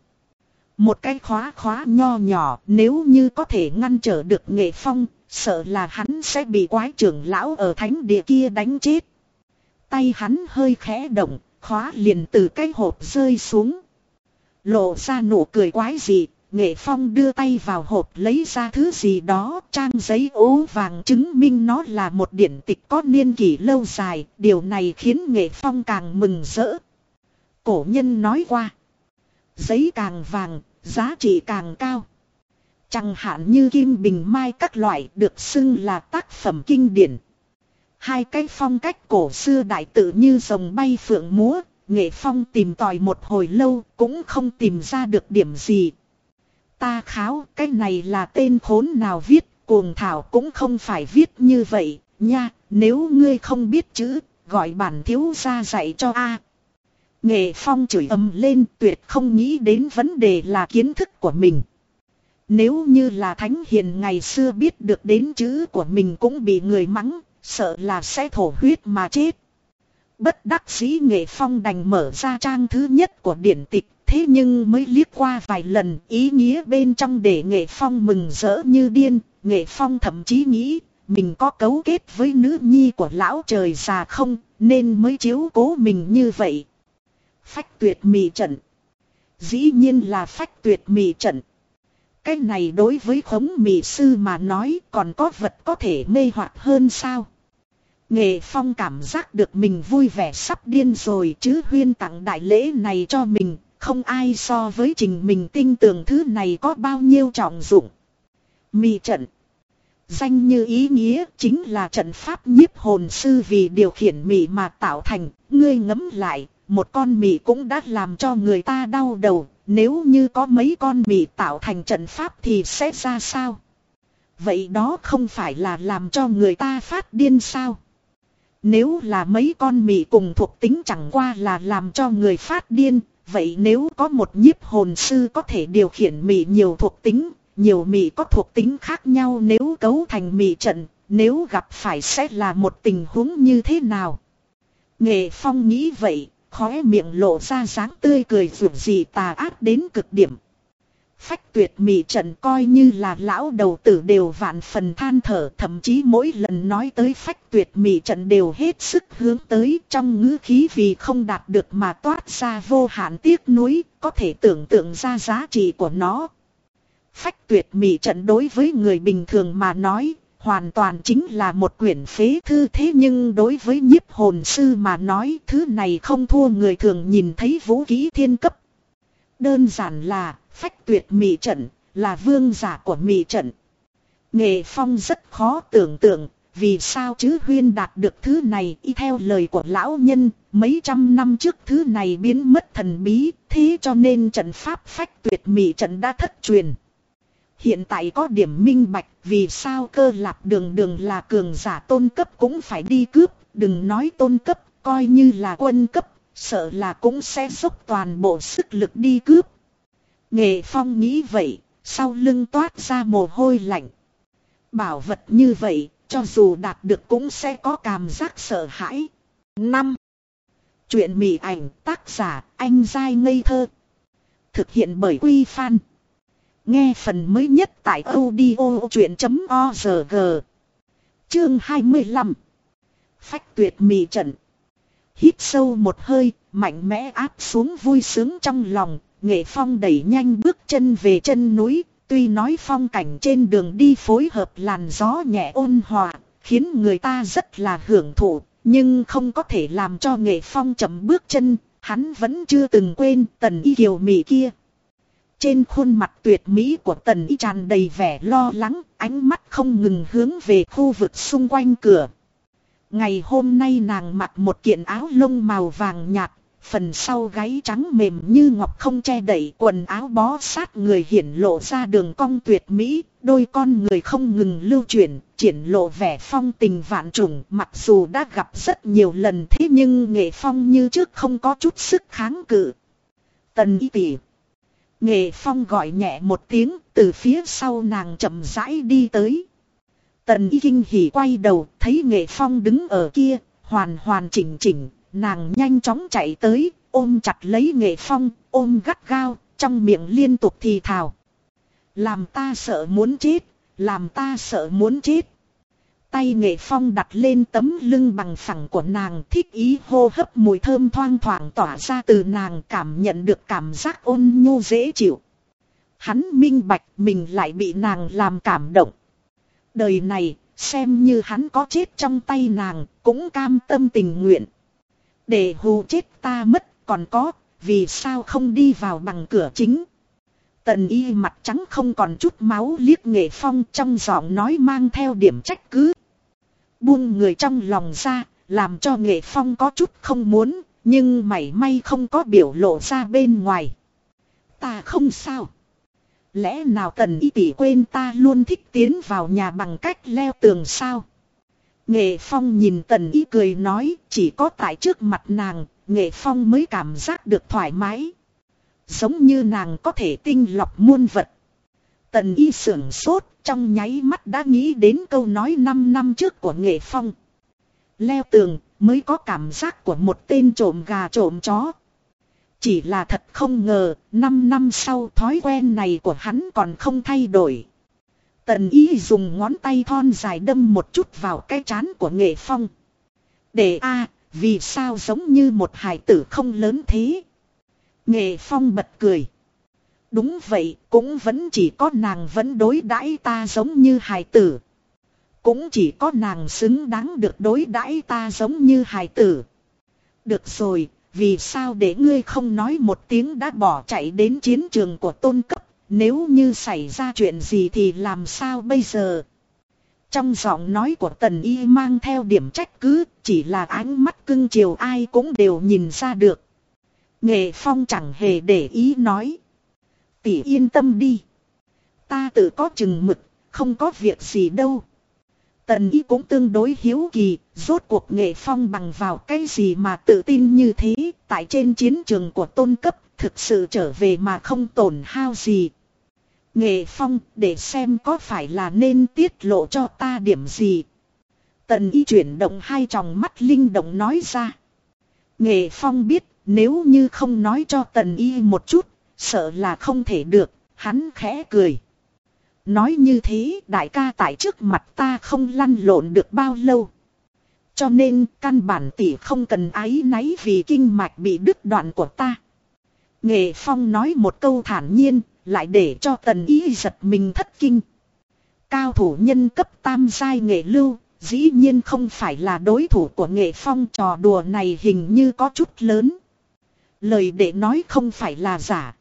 [SPEAKER 1] Một cái khóa khóa nho nhỏ nếu như có thể ngăn trở được Nghệ Phong, sợ là hắn sẽ bị quái trưởng lão ở thánh địa kia đánh chết. Tay hắn hơi khẽ động, khóa liền từ cái hộp rơi xuống. Lộ ra nụ cười quái dị, Nghệ Phong đưa tay vào hộp lấy ra thứ gì đó, trang giấy ố vàng chứng minh nó là một điển tịch có niên kỷ lâu dài, điều này khiến Nghệ Phong càng mừng rỡ. Cổ nhân nói qua, giấy càng vàng, giá trị càng cao. Chẳng hạn như kim bình mai các loại được xưng là tác phẩm kinh điển. Hai cái phong cách cổ xưa đại tự như rồng bay phượng múa, Nghệ Phong tìm tòi một hồi lâu cũng không tìm ra được điểm gì, Ta kháo cái này là tên khốn nào viết, cuồng thảo cũng không phải viết như vậy, nha, nếu ngươi không biết chữ, gọi bản thiếu ra dạy cho a. Nghệ Phong chửi ầm lên tuyệt không nghĩ đến vấn đề là kiến thức của mình. Nếu như là Thánh Hiền ngày xưa biết được đến chữ của mình cũng bị người mắng, sợ là sẽ thổ huyết mà chết. Bất đắc dĩ nghệ phong đành mở ra trang thứ nhất của điển tịch thế nhưng mới liếc qua vài lần ý nghĩa bên trong để nghệ phong mừng rỡ như điên. Nghệ phong thậm chí nghĩ mình có cấu kết với nữ nhi của lão trời già không nên mới chiếu cố mình như vậy. Phách tuyệt mị trận. Dĩ nhiên là phách tuyệt mị trận. Cái này đối với khống mị sư mà nói còn có vật có thể mê hoặc hơn sao. Nghệ Phong cảm giác được mình vui vẻ sắp điên rồi chứ huyên tặng đại lễ này cho mình, không ai so với trình mình tin tưởng thứ này có bao nhiêu trọng dụng. Mị trận Danh như ý nghĩa chính là trận pháp nhiếp hồn sư vì điều khiển mị mà tạo thành, ngươi ngấm lại, một con mị cũng đã làm cho người ta đau đầu, nếu như có mấy con bị tạo thành trận pháp thì sẽ ra sao? Vậy đó không phải là làm cho người ta phát điên sao? Nếu là mấy con mị cùng thuộc tính chẳng qua là làm cho người phát điên, vậy nếu có một nhiếp hồn sư có thể điều khiển mị nhiều thuộc tính, nhiều mị có thuộc tính khác nhau nếu cấu thành mị trận, nếu gặp phải sẽ là một tình huống như thế nào? Nghệ Phong nghĩ vậy, khóe miệng lộ ra dáng tươi cười rủi gì tà ác đến cực điểm. Phách tuyệt mị trận coi như là lão đầu tử đều vạn phần than thở thậm chí mỗi lần nói tới phách tuyệt mị trận đều hết sức hướng tới trong ngữ khí vì không đạt được mà toát ra vô hạn tiếc nuối, có thể tưởng tượng ra giá trị của nó. Phách tuyệt mị trận đối với người bình thường mà nói, hoàn toàn chính là một quyển phế thư thế nhưng đối với nhiếp hồn sư mà nói thứ này không thua người thường nhìn thấy vũ khí thiên cấp. Đơn giản là phách tuyệt mị trận, là vương giả của mị trận. Nghệ phong rất khó tưởng tượng, vì sao chứ huyên đạt được thứ này y theo lời của lão nhân, mấy trăm năm trước thứ này biến mất thần bí, thế cho nên trận pháp phách tuyệt mị trận đã thất truyền. Hiện tại có điểm minh bạch vì sao cơ lạp đường đường là cường giả tôn cấp cũng phải đi cướp, đừng nói tôn cấp, coi như là quân cấp, sợ là cũng sẽ dốc toàn bộ sức lực đi cướp. Nghệ Phong nghĩ vậy, sau lưng toát ra mồ hôi lạnh. Bảo vật như vậy, cho dù đạt được cũng sẽ có cảm giác sợ hãi. 5. Chuyện mỉ ảnh tác giả anh dai ngây thơ. Thực hiện bởi Quy Phan. Nghe phần mới nhất tại audio chuyện.org. Chương 25. Phách tuyệt mị trận. Hít sâu một hơi, mạnh mẽ áp xuống vui sướng trong lòng, nghệ phong đẩy nhanh bước chân về chân núi, tuy nói phong cảnh trên đường đi phối hợp làn gió nhẹ ôn hòa, khiến người ta rất là hưởng thụ, nhưng không có thể làm cho nghệ phong chậm bước chân, hắn vẫn chưa từng quên tần y kiều mị kia. Trên khuôn mặt tuyệt mỹ của tần y tràn đầy vẻ lo lắng, ánh mắt không ngừng hướng về khu vực xung quanh cửa. Ngày hôm nay nàng mặc một kiện áo lông màu vàng nhạt, phần sau gáy trắng mềm như ngọc không che đậy quần áo bó sát người hiển lộ ra đường cong tuyệt mỹ, đôi con người không ngừng lưu chuyển, triển lộ vẻ phong tình vạn trùng mặc dù đã gặp rất nhiều lần thế nhưng nghệ phong như trước không có chút sức kháng cự. Tần y tỷ Nghệ phong gọi nhẹ một tiếng từ phía sau nàng chậm rãi đi tới. Tần y kinh hỉ quay đầu thấy nghệ phong đứng ở kia, hoàn hoàn chỉnh chỉnh, nàng nhanh chóng chạy tới, ôm chặt lấy nghệ phong, ôm gắt gao, trong miệng liên tục thì thào. Làm ta sợ muốn chết, làm ta sợ muốn chết. Tay nghệ phong đặt lên tấm lưng bằng phẳng của nàng thích ý hô hấp mùi thơm thoang thoảng tỏa ra từ nàng cảm nhận được cảm giác ôn nhu dễ chịu. Hắn minh bạch mình lại bị nàng làm cảm động. Đời này, xem như hắn có chết trong tay nàng, cũng cam tâm tình nguyện. Để hù chết ta mất, còn có, vì sao không đi vào bằng cửa chính. Tần y mặt trắng không còn chút máu liếc nghệ phong trong giọng nói mang theo điểm trách cứ. Buông người trong lòng ra, làm cho nghệ phong có chút không muốn, nhưng mảy may không có biểu lộ ra bên ngoài. Ta không sao. Lẽ nào tần y tỷ quên ta luôn thích tiến vào nhà bằng cách leo tường sao? Nghệ Phong nhìn tần y cười nói chỉ có tại trước mặt nàng, Nghệ Phong mới cảm giác được thoải mái. Giống như nàng có thể tinh lọc muôn vật. Tần y sưởng sốt trong nháy mắt đã nghĩ đến câu nói 5 năm trước của Nghệ Phong. Leo tường, mới có cảm giác của một tên trộm gà trộm chó. Chỉ là thật không ngờ, 5 năm sau thói quen này của hắn còn không thay đổi. Tần Y dùng ngón tay thon dài đâm một chút vào cái chán của nghệ phong. Để a vì sao giống như một hải tử không lớn thế? Nghệ phong bật cười. Đúng vậy, cũng vẫn chỉ có nàng vẫn đối đãi ta giống như hài tử. Cũng chỉ có nàng xứng đáng được đối đãi ta giống như hài tử. Được rồi, vì sao để ngươi không nói một tiếng đã bỏ chạy đến chiến trường của tôn cấp, nếu như xảy ra chuyện gì thì làm sao bây giờ? Trong giọng nói của tần y mang theo điểm trách cứ, chỉ là ánh mắt cưng chiều ai cũng đều nhìn ra được. Nghệ phong chẳng hề để ý nói. Tỷ yên tâm đi. Ta tự có chừng mực, không có việc gì đâu. Tần ý cũng tương đối hiếu kỳ, rốt cuộc nghệ phong bằng vào cái gì mà tự tin như thế, tại trên chiến trường của tôn cấp, thực sự trở về mà không tổn hao gì. Nghệ phong, để xem có phải là nên tiết lộ cho ta điểm gì. Tần y chuyển động hai tròng mắt linh động nói ra. Nghệ phong biết, nếu như không nói cho tần y một chút, sợ là không thể được, hắn khẽ cười. Nói như thế đại ca tại trước mặt ta không lăn lộn được bao lâu. Cho nên căn bản tỷ không cần ái náy vì kinh mạch bị đứt đoạn của ta. Nghệ Phong nói một câu thản nhiên, lại để cho tần Y giật mình thất kinh. Cao thủ nhân cấp tam giai nghệ lưu, dĩ nhiên không phải là đối thủ của nghệ phong trò đùa này hình như có chút lớn. Lời để nói không phải là giả.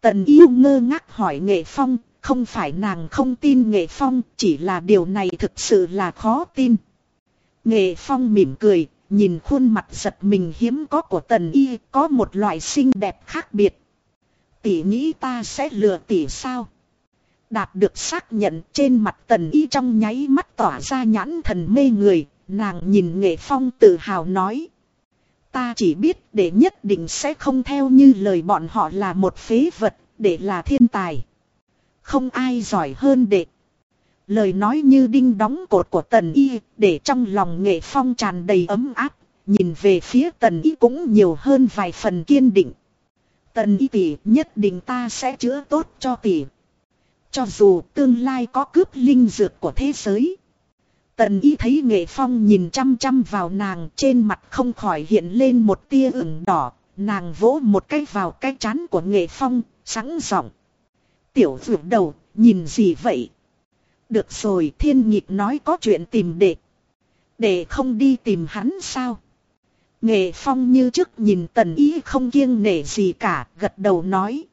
[SPEAKER 1] Tần yêu ngơ ngác hỏi nghệ phong, không phải nàng không tin nghệ phong, chỉ là điều này thực sự là khó tin. Nghệ phong mỉm cười, nhìn khuôn mặt giật mình hiếm có của tần y, có một loại xinh đẹp khác biệt. Tỷ nghĩ ta sẽ lừa tỷ sao? Đạt được xác nhận trên mặt tần y trong nháy mắt tỏa ra nhãn thần mê người, nàng nhìn nghệ phong tự hào nói. Ta chỉ biết để nhất định sẽ không theo như lời bọn họ là một phế vật, để là thiên tài. Không ai giỏi hơn đệ. Lời nói như đinh đóng cột của tần y, để trong lòng nghệ phong tràn đầy ấm áp, nhìn về phía tần y cũng nhiều hơn vài phần kiên định. Tần y tỷ nhất định ta sẽ chữa tốt cho tỷ. Cho dù tương lai có cướp linh dược của thế giới. Tần y thấy nghệ phong nhìn chăm chăm vào nàng trên mặt không khỏi hiện lên một tia ửng đỏ. Nàng vỗ một cái vào cái chán của nghệ phong, sẵn giọng. Tiểu vượt đầu, nhìn gì vậy? Được rồi thiên nhịp nói có chuyện tìm đệ. Để không đi tìm hắn sao? Nghệ phong như trước nhìn tần Y không kiêng nể gì cả, gật đầu nói.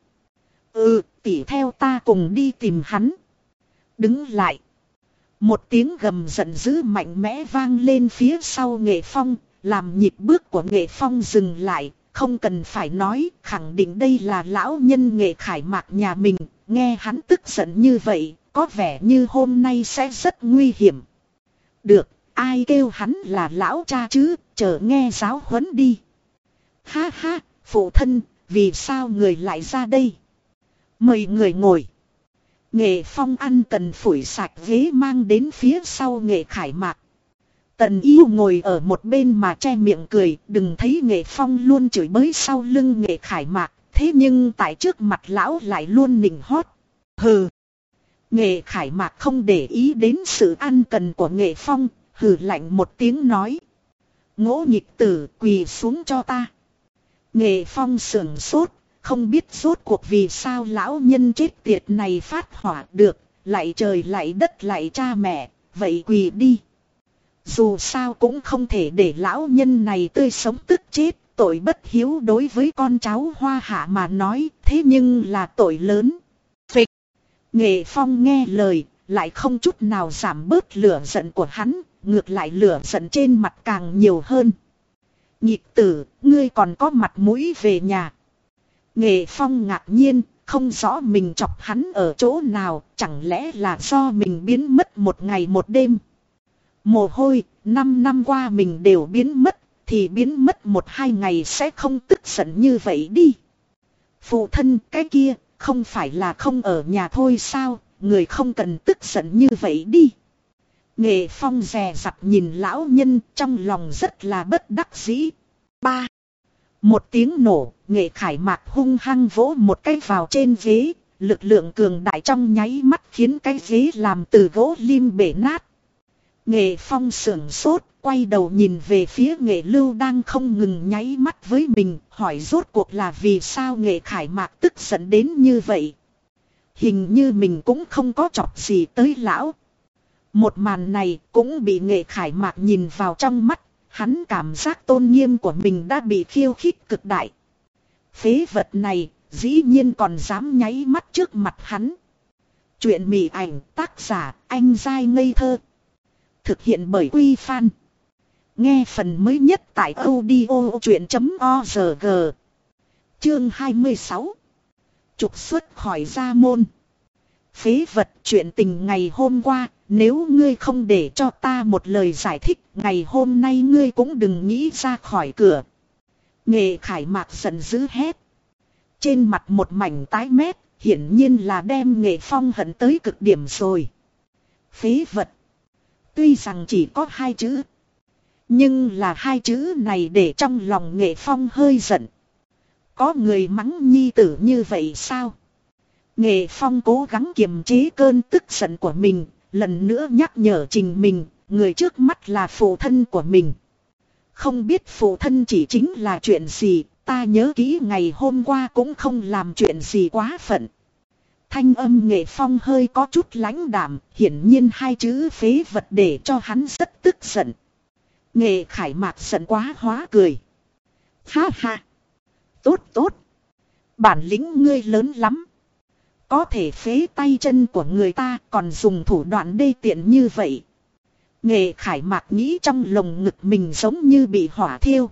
[SPEAKER 1] Ừ, tỉ theo ta cùng đi tìm hắn. Đứng lại. Một tiếng gầm giận dữ mạnh mẽ vang lên phía sau nghệ phong, làm nhịp bước của nghệ phong dừng lại, không cần phải nói, khẳng định đây là lão nhân nghệ khải mạc nhà mình, nghe hắn tức giận như vậy, có vẻ như hôm nay sẽ rất nguy hiểm. Được, ai kêu hắn là lão cha chứ, chờ nghe giáo huấn đi. Ha ha, phụ thân, vì sao người lại ra đây? Mời người ngồi. Nghệ phong ăn cần phủi sạch ghế mang đến phía sau nghệ khải mạc. Tần yêu ngồi ở một bên mà che miệng cười, đừng thấy nghệ phong luôn chửi bới sau lưng nghệ khải mạc, thế nhưng tại trước mặt lão lại luôn nịnh hót. Hừ. Nghệ khải mạc không để ý đến sự ăn cần của nghệ phong, hừ lạnh một tiếng nói. Ngỗ nhịp tử quỳ xuống cho ta. Nghệ phong sưởng sốt, không biết rốt cuộc vì sao lão nhân chết tiệt này phát hỏa được, lại trời lại đất lại cha mẹ, vậy quỳ đi. Dù sao cũng không thể để lão nhân này tươi sống tức chết, tội bất hiếu đối với con cháu hoa hạ mà nói, thế nhưng là tội lớn. Phịch! Nghệ Phong nghe lời, lại không chút nào giảm bớt lửa giận của hắn, ngược lại lửa giận trên mặt càng nhiều hơn. Nhịp tử, ngươi còn có mặt mũi về nhà. Nghệ Phong ngạc nhiên, không rõ mình chọc hắn ở chỗ nào, chẳng lẽ là do mình biến mất một ngày một đêm. Mồ hôi, năm năm qua mình đều biến mất, thì biến mất một hai ngày sẽ không tức giận như vậy đi. Phụ thân cái kia, không phải là không ở nhà thôi sao, người không cần tức giận như vậy đi. Nghệ phong rè rặt nhìn lão nhân trong lòng rất là bất đắc dĩ. Ba. Một tiếng nổ, nghệ khải mạc hung hăng vỗ một cái vào trên ghế, lực lượng cường đại trong nháy mắt khiến cái ghế làm từ gỗ lim bể nát. Nghệ phong sưởng sốt, quay đầu nhìn về phía nghệ lưu đang không ngừng nháy mắt với mình, hỏi rốt cuộc là vì sao nghệ khải mạc tức giận đến như vậy. Hình như mình cũng không có chọc gì tới lão. Một màn này cũng bị nghệ khải mạc nhìn vào trong mắt, hắn cảm giác tôn nghiêm của mình đã bị khiêu khích cực đại. Phế vật này, dĩ nhiên còn dám nháy mắt trước mặt hắn. Chuyện mị ảnh tác giả anh dai ngây thơ. Thực hiện bởi Quy Phan. Nghe phần mới nhất tại audio chuyện.org. Chương 26. Trục xuất khỏi gia môn. Phế vật chuyện tình ngày hôm qua, nếu ngươi không để cho ta một lời giải thích, ngày hôm nay ngươi cũng đừng nghĩ ra khỏi cửa. Nghệ khải mạc giận dữ hét. Trên mặt một mảnh tái mét, hiển nhiên là đem nghệ phong hận tới cực điểm rồi. Phế vật. Tuy rằng chỉ có hai chữ. Nhưng là hai chữ này để trong lòng nghệ phong hơi giận. Có người mắng nhi tử như vậy sao? Nghệ phong cố gắng kiềm chế cơn tức giận của mình, lần nữa nhắc nhở trình mình, người trước mắt là phụ thân của mình. Không biết phụ thân chỉ chính là chuyện gì, ta nhớ kỹ ngày hôm qua cũng không làm chuyện gì quá phận. Thanh âm nghệ phong hơi có chút lãnh đảm, hiển nhiên hai chữ phế vật để cho hắn rất tức giận. Nghệ khải mạc giận quá hóa cười. Ha ha. Tốt tốt. Bản lĩnh ngươi lớn lắm. Có thể phế tay chân của người ta còn dùng thủ đoạn đê tiện như vậy. Nghệ khải mạc nghĩ trong lồng ngực mình giống như bị hỏa thiêu.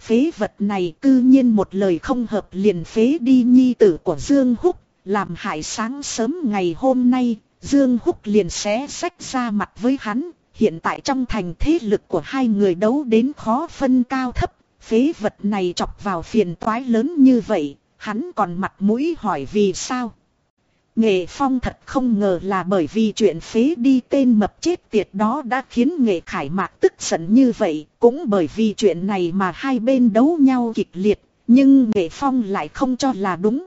[SPEAKER 1] Phế vật này cư nhiên một lời không hợp liền phế đi nhi tử của Dương Húc, làm hại sáng sớm ngày hôm nay, Dương Húc liền xé sách ra mặt với hắn, hiện tại trong thành thế lực của hai người đấu đến khó phân cao thấp, phế vật này chọc vào phiền toái lớn như vậy, hắn còn mặt mũi hỏi vì sao. Nghệ Phong thật không ngờ là bởi vì chuyện phế đi tên mập chết tiệt đó đã khiến Nghệ Khải Mạc tức giận như vậy, cũng bởi vì chuyện này mà hai bên đấu nhau kịch liệt, nhưng Nghệ Phong lại không cho là đúng.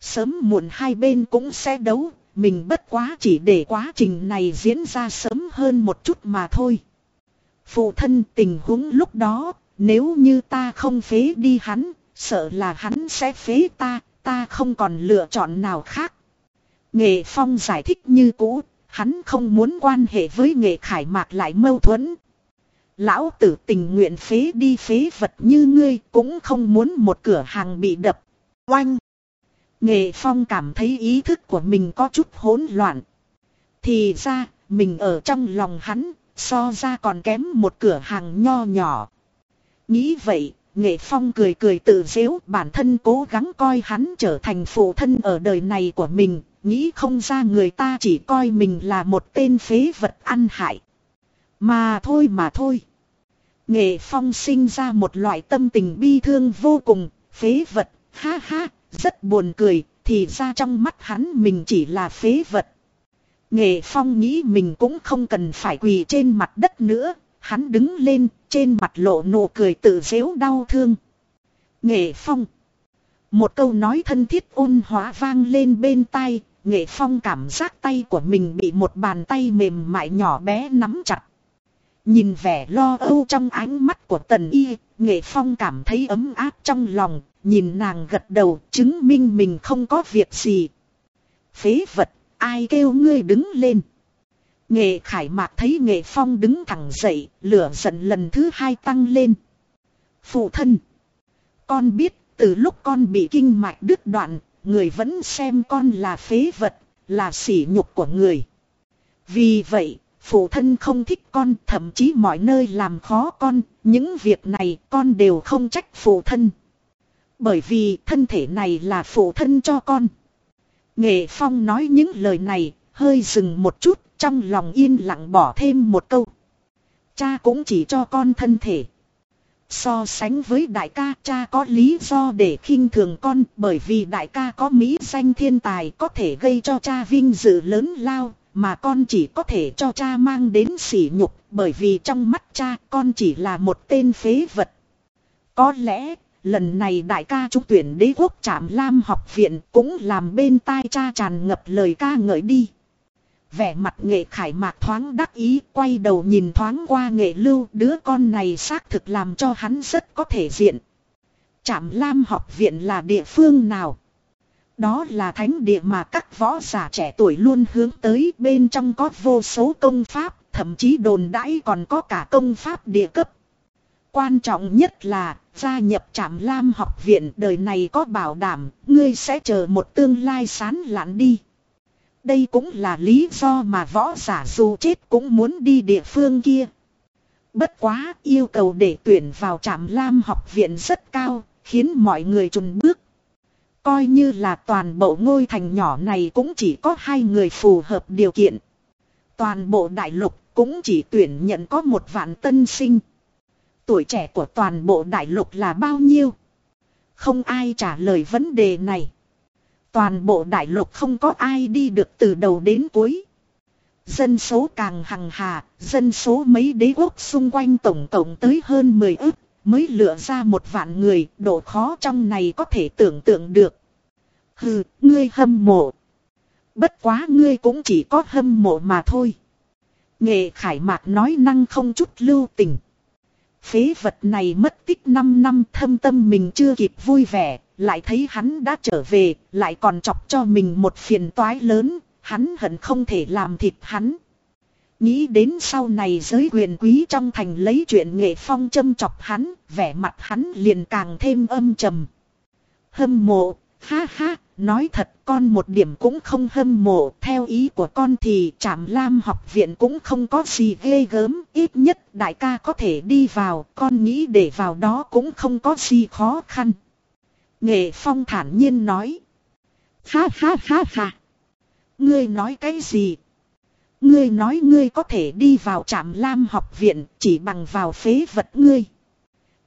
[SPEAKER 1] Sớm muộn hai bên cũng sẽ đấu, mình bất quá chỉ để quá trình này diễn ra sớm hơn một chút mà thôi. Phụ thân tình huống lúc đó, nếu như ta không phế đi hắn, sợ là hắn sẽ phế ta, ta không còn lựa chọn nào khác. Nghệ Phong giải thích như cũ, hắn không muốn quan hệ với nghệ khải mạc lại mâu thuẫn. Lão tử tình nguyện phế đi phế vật như ngươi cũng không muốn một cửa hàng bị đập. Oanh! Nghệ Phong cảm thấy ý thức của mình có chút hỗn loạn. Thì ra, mình ở trong lòng hắn, so ra còn kém một cửa hàng nho nhỏ. Nghĩ vậy, Nghệ Phong cười cười tự dễu bản thân cố gắng coi hắn trở thành phụ thân ở đời này của mình, nghĩ không ra người ta chỉ coi mình là một tên phế vật ăn hại. Mà thôi mà thôi. Nghệ Phong sinh ra một loại tâm tình bi thương vô cùng, phế vật, ha ha, rất buồn cười, thì ra trong mắt hắn mình chỉ là phế vật. Nghệ Phong nghĩ mình cũng không cần phải quỳ trên mặt đất nữa, hắn đứng lên, trên mặt lộ nụ cười tự dễu đau thương. Nghệ Phong một câu nói thân thiết ôn hóa vang lên bên tai, Nghệ Phong cảm giác tay của mình bị một bàn tay mềm mại nhỏ bé nắm chặt. Nhìn vẻ lo âu trong ánh mắt của Tần Y, Nghệ Phong cảm thấy ấm áp trong lòng, nhìn nàng gật đầu chứng minh mình không có việc gì. Phế vật, ai kêu ngươi đứng lên. Nghệ Khải Mạc thấy Nghệ Phong đứng thẳng dậy, lửa giận lần thứ hai tăng lên. Phụ thân, con biết từ lúc con bị kinh mạch đứt đoạn, người vẫn xem con là phế vật, là sỉ nhục của người. Vì vậy, phụ thân không thích con, thậm chí mọi nơi làm khó con, những việc này con đều không trách phụ thân. Bởi vì thân thể này là phụ thân cho con. Nghệ Phong nói những lời này, hơi dừng một chút, trong lòng yên lặng bỏ thêm một câu. Cha cũng chỉ cho con thân thể. So sánh với đại ca cha có lý do để khinh thường con bởi vì đại ca có mỹ danh thiên tài có thể gây cho cha vinh dự lớn lao mà con chỉ có thể cho cha mang đến sỉ nhục, bởi vì trong mắt cha con chỉ là một tên phế vật. Có lẽ, lần này đại ca trúng tuyển đế quốc trạm lam học viện cũng làm bên tai cha tràn ngập lời ca ngợi đi. Vẻ mặt nghệ khải mạc thoáng đắc ý quay đầu nhìn thoáng qua nghệ lưu đứa con này xác thực làm cho hắn rất có thể diện. Trạm lam học viện là địa phương nào? Đó là thánh địa mà các võ giả trẻ tuổi luôn hướng tới bên trong có vô số công pháp, thậm chí đồn đãi còn có cả công pháp địa cấp. Quan trọng nhất là, gia nhập trạm lam học viện đời này có bảo đảm, ngươi sẽ chờ một tương lai sán lạn đi. Đây cũng là lý do mà võ giả dù chết cũng muốn đi địa phương kia. Bất quá yêu cầu để tuyển vào trạm lam học viện rất cao, khiến mọi người trùn bước. Coi như là toàn bộ ngôi thành nhỏ này cũng chỉ có hai người phù hợp điều kiện. Toàn bộ đại lục cũng chỉ tuyển nhận có một vạn tân sinh. Tuổi trẻ của toàn bộ đại lục là bao nhiêu? Không ai trả lời vấn đề này. Toàn bộ đại lục không có ai đi được từ đầu đến cuối. Dân số càng hằng hà, dân số mấy đế quốc xung quanh tổng cộng tới hơn 10 ức, mới lựa ra một vạn người, độ khó trong này có thể tưởng tượng được. Hừ, ngươi hâm mộ. Bất quá ngươi cũng chỉ có hâm mộ mà thôi. Nghệ khải mạc nói năng không chút lưu tình. Phế vật này mất tích 5 năm thâm tâm mình chưa kịp vui vẻ, lại thấy hắn đã trở về, lại còn chọc cho mình một phiền toái lớn, hắn hận không thể làm thịt hắn. Nghĩ đến sau này giới quyền quý trong thành lấy chuyện nghệ phong châm chọc hắn, vẻ mặt hắn liền càng thêm âm trầm. Hâm mộ, ha ha, nói thật con một điểm cũng không hâm mộ, theo ý của con thì trạm lam học viện cũng không có gì ghê gớm, ít nhất đại ca có thể đi vào, con nghĩ để vào đó cũng không có gì khó khăn. Nghệ phong thản nhiên nói. Ha ha ha ha. Ngươi nói cái gì? Ngươi nói ngươi có thể đi vào trạm lam học viện chỉ bằng vào phế vật ngươi.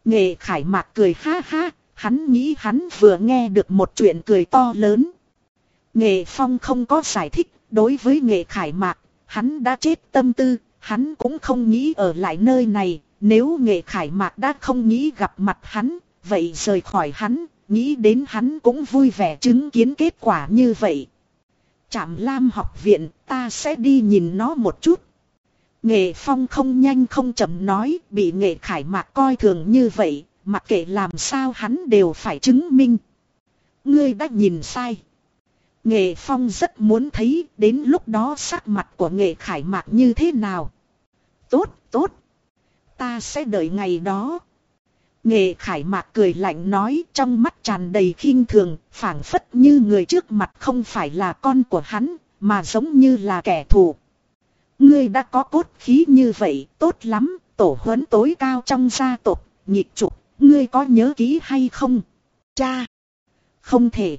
[SPEAKER 1] Nghệ khải mạc cười ha ha, hắn nghĩ hắn vừa nghe được một chuyện cười to lớn. Nghệ phong không có giải thích, đối với nghệ khải mạc, hắn đã chết tâm tư, hắn cũng không nghĩ ở lại nơi này, nếu nghệ khải mạc đã không nghĩ gặp mặt hắn, vậy rời khỏi hắn, nghĩ đến hắn cũng vui vẻ chứng kiến kết quả như vậy. Trạm Lam học viện ta sẽ đi nhìn nó một chút. Nghệ Phong không nhanh không chậm nói bị nghệ khải mạc coi thường như vậy, mặc kệ làm sao hắn đều phải chứng minh. Ngươi đã nhìn sai. Nghệ Phong rất muốn thấy đến lúc đó sắc mặt của nghệ khải mạc như thế nào. Tốt, tốt. Ta sẽ đợi ngày đó. Nghệ khải mạc cười lạnh nói trong mắt tràn đầy khinh thường, phảng phất như người trước mặt không phải là con của hắn, mà giống như là kẻ thù. Ngươi đã có cốt khí như vậy, tốt lắm, tổ huấn tối cao trong gia tộc, nhịp trục, ngươi có nhớ kỹ hay không? Cha! Không thể.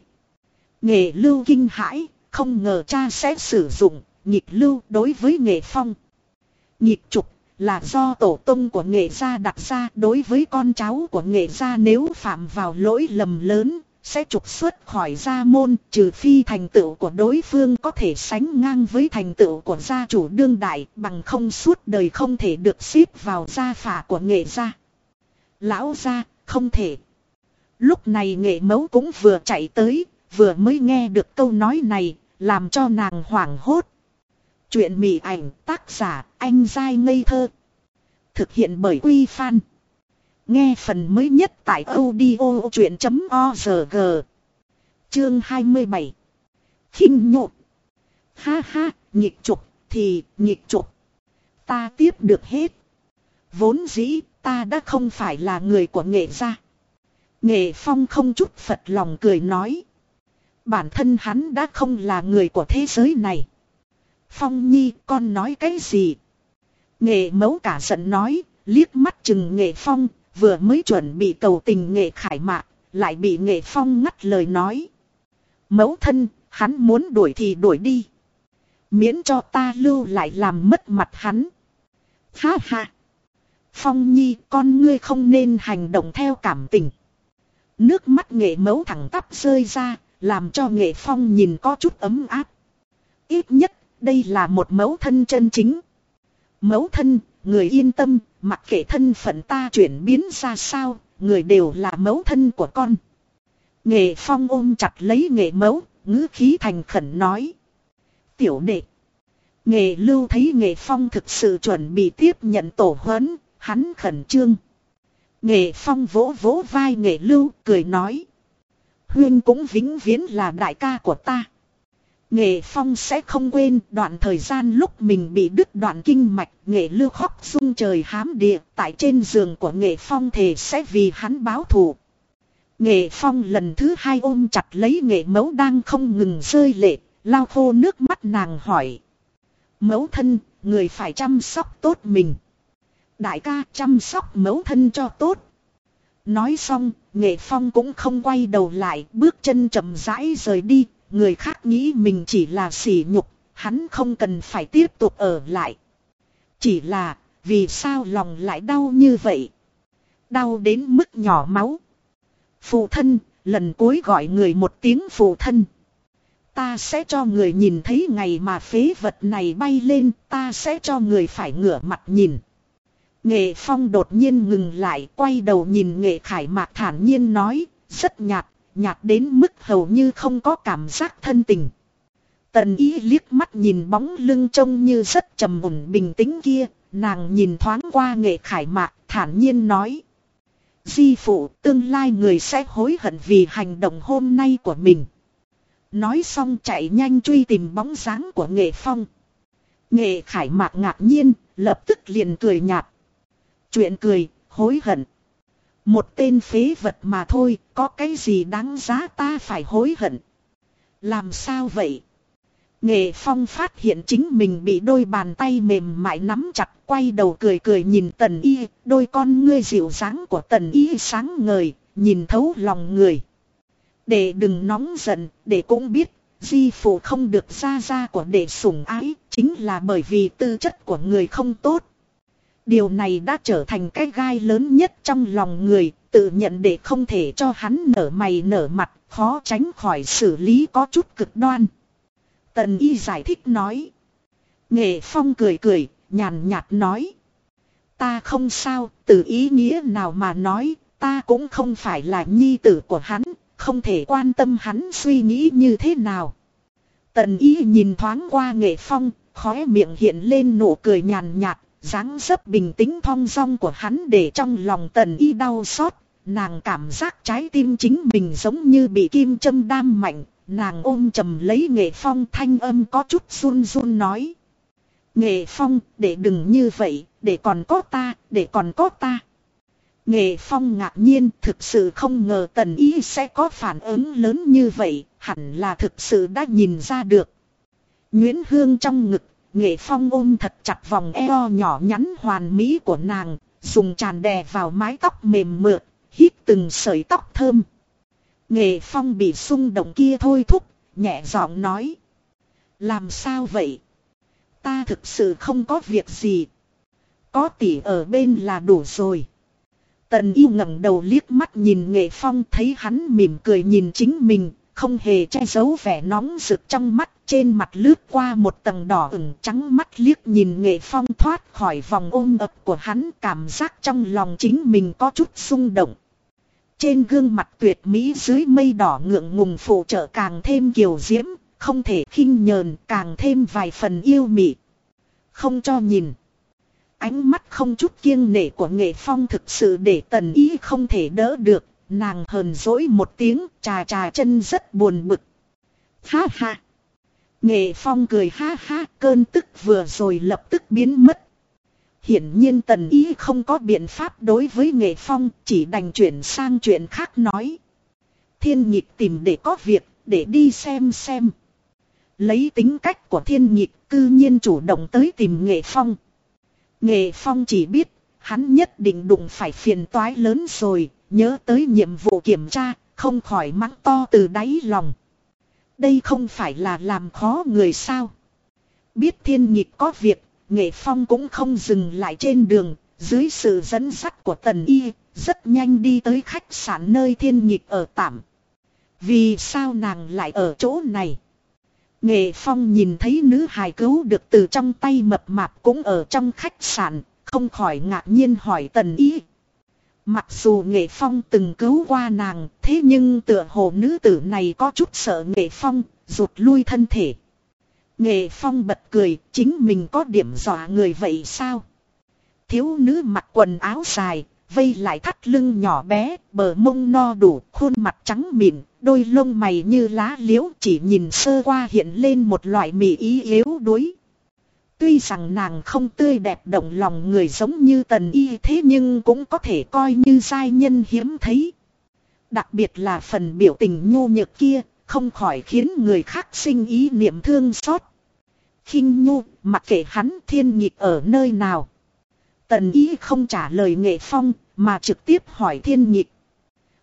[SPEAKER 1] Nghệ lưu kinh hãi, không ngờ cha sẽ sử dụng, nhịp lưu đối với nghệ phong. Nhịp trục là do tổ tông của nghệ gia đặt ra đối với con cháu của nghệ gia nếu phạm vào lỗi lầm lớn, sẽ trục xuất khỏi gia môn trừ phi thành tựu của đối phương có thể sánh ngang với thành tựu của gia chủ đương đại bằng không suốt đời không thể được xếp vào gia phả của nghệ gia. Lão gia, không thể. Lúc này nghệ mẫu cũng vừa chạy tới, vừa mới nghe được câu nói này, làm cho nàng hoảng hốt. Chuyện mị ảnh tác giả anh dai ngây thơ. Thực hiện bởi Quy Phan. Nghe phần mới nhất tại audio chuyện.org. Chương 27. khinh nhộn. Ha ha, nhịp trục, thì nhịp trục. Ta tiếp được hết. Vốn dĩ, ta đã không phải là người của nghệ gia. Nghệ phong không chút phật lòng cười nói. Bản thân hắn đã không là người của thế giới này. Phong Nhi con nói cái gì? Nghệ mẫu cả giận nói, liếc mắt chừng nghệ phong, vừa mới chuẩn bị cầu tình nghệ khải mạc, lại bị nghệ phong ngắt lời nói. Mẫu thân, hắn muốn đuổi thì đuổi đi. Miễn cho ta lưu lại làm mất mặt hắn. Ha ha. Phong Nhi con ngươi không nên hành động theo cảm tình. Nước mắt nghệ mẫu thẳng tắp rơi ra, làm cho nghệ phong nhìn có chút ấm áp. Ít nhất đây là một mẫu thân chân chính. Mẫu thân, người yên tâm, mặc kệ thân phận ta chuyển biến ra sao, người đều là mẫu thân của con. Nghệ phong ôm chặt lấy nghệ mẫu, ngữ khí thành khẩn nói. Tiểu đệ. Nghệ lưu thấy nghệ phong thực sự chuẩn bị tiếp nhận tổ huấn, hắn khẩn trương. Nghệ phong vỗ vỗ vai nghệ lưu, cười nói. Huyên cũng vĩnh viễn là đại ca của ta. Nghệ Phong sẽ không quên đoạn thời gian lúc mình bị đứt đoạn kinh mạch, Nghệ Lưu khóc rung trời hám địa, tại trên giường của Nghệ Phong thề sẽ vì hắn báo thù. Nghệ Phong lần thứ hai ôm chặt lấy Nghệ Mẫu đang không ngừng rơi lệ, lau khô nước mắt nàng hỏi. Mẫu thân, người phải chăm sóc tốt mình. Đại ca chăm sóc mẫu thân cho tốt. Nói xong, Nghệ Phong cũng không quay đầu lại, bước chân chậm rãi rời đi, người khác nghĩ mình chỉ là sỉ nhục, hắn không cần phải tiếp tục ở lại. Chỉ là, vì sao lòng lại đau như vậy? Đau đến mức nhỏ máu. Phụ thân, lần cuối gọi người một tiếng phụ thân. Ta sẽ cho người nhìn thấy ngày mà phế vật này bay lên, ta sẽ cho người phải ngửa mặt nhìn. Nghệ Phong đột nhiên ngừng lại, quay đầu nhìn Nghệ Khải Mạc thản nhiên nói, rất nhạt, nhạt đến mức hầu như không có cảm giác thân tình. Tần ý liếc mắt nhìn bóng lưng trông như rất trầm ổn bình tĩnh kia, nàng nhìn thoáng qua nghệ khải mạc, thản nhiên nói. Di phụ tương lai người sẽ hối hận vì hành động hôm nay của mình. Nói xong chạy nhanh truy tìm bóng dáng của nghệ phong. Nghệ khải mạc ngạc nhiên, lập tức liền cười nhạt. Chuyện cười, hối hận. Một tên phế vật mà thôi, có cái gì đáng giá ta phải hối hận. Làm sao vậy? Nghệ Phong phát hiện chính mình bị đôi bàn tay mềm mại nắm chặt quay đầu cười cười nhìn tần y, đôi con ngươi dịu dáng của tần y sáng ngời, nhìn thấu lòng người. Để đừng nóng giận, để cũng biết, di phụ không được ra ra của đệ sủng ái, chính là bởi vì tư chất của người không tốt. Điều này đã trở thành cái gai lớn nhất trong lòng người, tự nhận để không thể cho hắn nở mày nở mặt, khó tránh khỏi xử lý có chút cực đoan. Tần y giải thích nói. Nghệ phong cười cười, nhàn nhạt nói. Ta không sao, từ ý nghĩa nào mà nói, ta cũng không phải là nhi tử của hắn, không thể quan tâm hắn suy nghĩ như thế nào. Tần y nhìn thoáng qua nghệ phong, khóe miệng hiện lên nụ cười nhàn nhạt, dáng dấp bình tĩnh thong dong của hắn để trong lòng tần y đau xót, nàng cảm giác trái tim chính mình giống như bị kim châm đam mạnh, nàng ôm chầm lấy nghệ phong thanh âm có chút run run nói. Nghệ phong, để đừng như vậy, để còn có ta, để còn có ta. Nghệ phong ngạc nhiên thực sự không ngờ tần y sẽ có phản ứng lớn như vậy, hẳn là thực sự đã nhìn ra được. Nguyễn Hương trong ngực Nghệ Phong ôm thật chặt vòng eo nhỏ nhắn hoàn mỹ của nàng, dùng tràn đè vào mái tóc mềm mượt, hít từng sợi tóc thơm. Nghệ Phong bị xung động kia thôi thúc, nhẹ giọng nói. Làm sao vậy? Ta thực sự không có việc gì. Có tỷ ở bên là đủ rồi. Tần yêu ngẩng đầu liếc mắt nhìn Nghệ Phong thấy hắn mỉm cười nhìn chính mình, không hề che giấu vẻ nóng rực trong mắt trên mặt lướt qua một tầng đỏ ửng trắng mắt liếc nhìn nghệ phong thoát khỏi vòng ôm ập của hắn cảm giác trong lòng chính mình có chút xung động. Trên gương mặt tuyệt mỹ dưới mây đỏ ngượng ngùng phụ trợ càng thêm kiều diễm, không thể khinh nhờn càng thêm vài phần yêu mị. Không cho nhìn. Ánh mắt không chút kiêng nể của nghệ phong thực sự để tần ý không thể đỡ được, nàng hờn dỗi một tiếng trà trà chân rất buồn bực. Ha ha. Nghệ Phong cười ha ha cơn tức vừa rồi lập tức biến mất. Hiển nhiên tần ý không có biện pháp đối với Nghệ Phong chỉ đành chuyển sang chuyện khác nói. Thiên nhịp tìm để có việc, để đi xem xem. Lấy tính cách của thiên nhịp cư nhiên chủ động tới tìm Nghệ Phong. Nghệ Phong chỉ biết, hắn nhất định đụng phải phiền toái lớn rồi, nhớ tới nhiệm vụ kiểm tra, không khỏi mắng to từ đáy lòng. Đây không phải là làm khó người sao. Biết thiên nhịp có việc, nghệ phong cũng không dừng lại trên đường, dưới sự dẫn dắt của tần y, rất nhanh đi tới khách sạn nơi thiên nhịp ở tạm. Vì sao nàng lại ở chỗ này? Nghệ Phong nhìn thấy nữ hài cứu được từ trong tay mập mạp cũng ở trong khách sạn, không khỏi ngạc nhiên hỏi tần Y. Mặc dù Nghệ Phong từng cứu qua nàng, thế nhưng tựa hồ nữ tử này có chút sợ Nghệ Phong, rụt lui thân thể. Nghệ Phong bật cười, chính mình có điểm dọa người vậy sao? Thiếu nữ mặc quần áo dài, vây lại thắt lưng nhỏ bé, bờ mông no đủ, khuôn mặt trắng mịn, đôi lông mày như lá liễu chỉ nhìn sơ qua hiện lên một loại mị ý yếu đuối. Tuy rằng nàng không tươi đẹp động lòng người giống như tần y thế nhưng cũng có thể coi như giai nhân hiếm thấy. Đặc biệt là phần biểu tình nhu nhược kia, không khỏi khiến người khác sinh ý niệm thương xót. khinh nhu, mặc kệ hắn thiên nhịp ở nơi nào. Tần y không trả lời nghệ phong, mà trực tiếp hỏi thiên nhịp.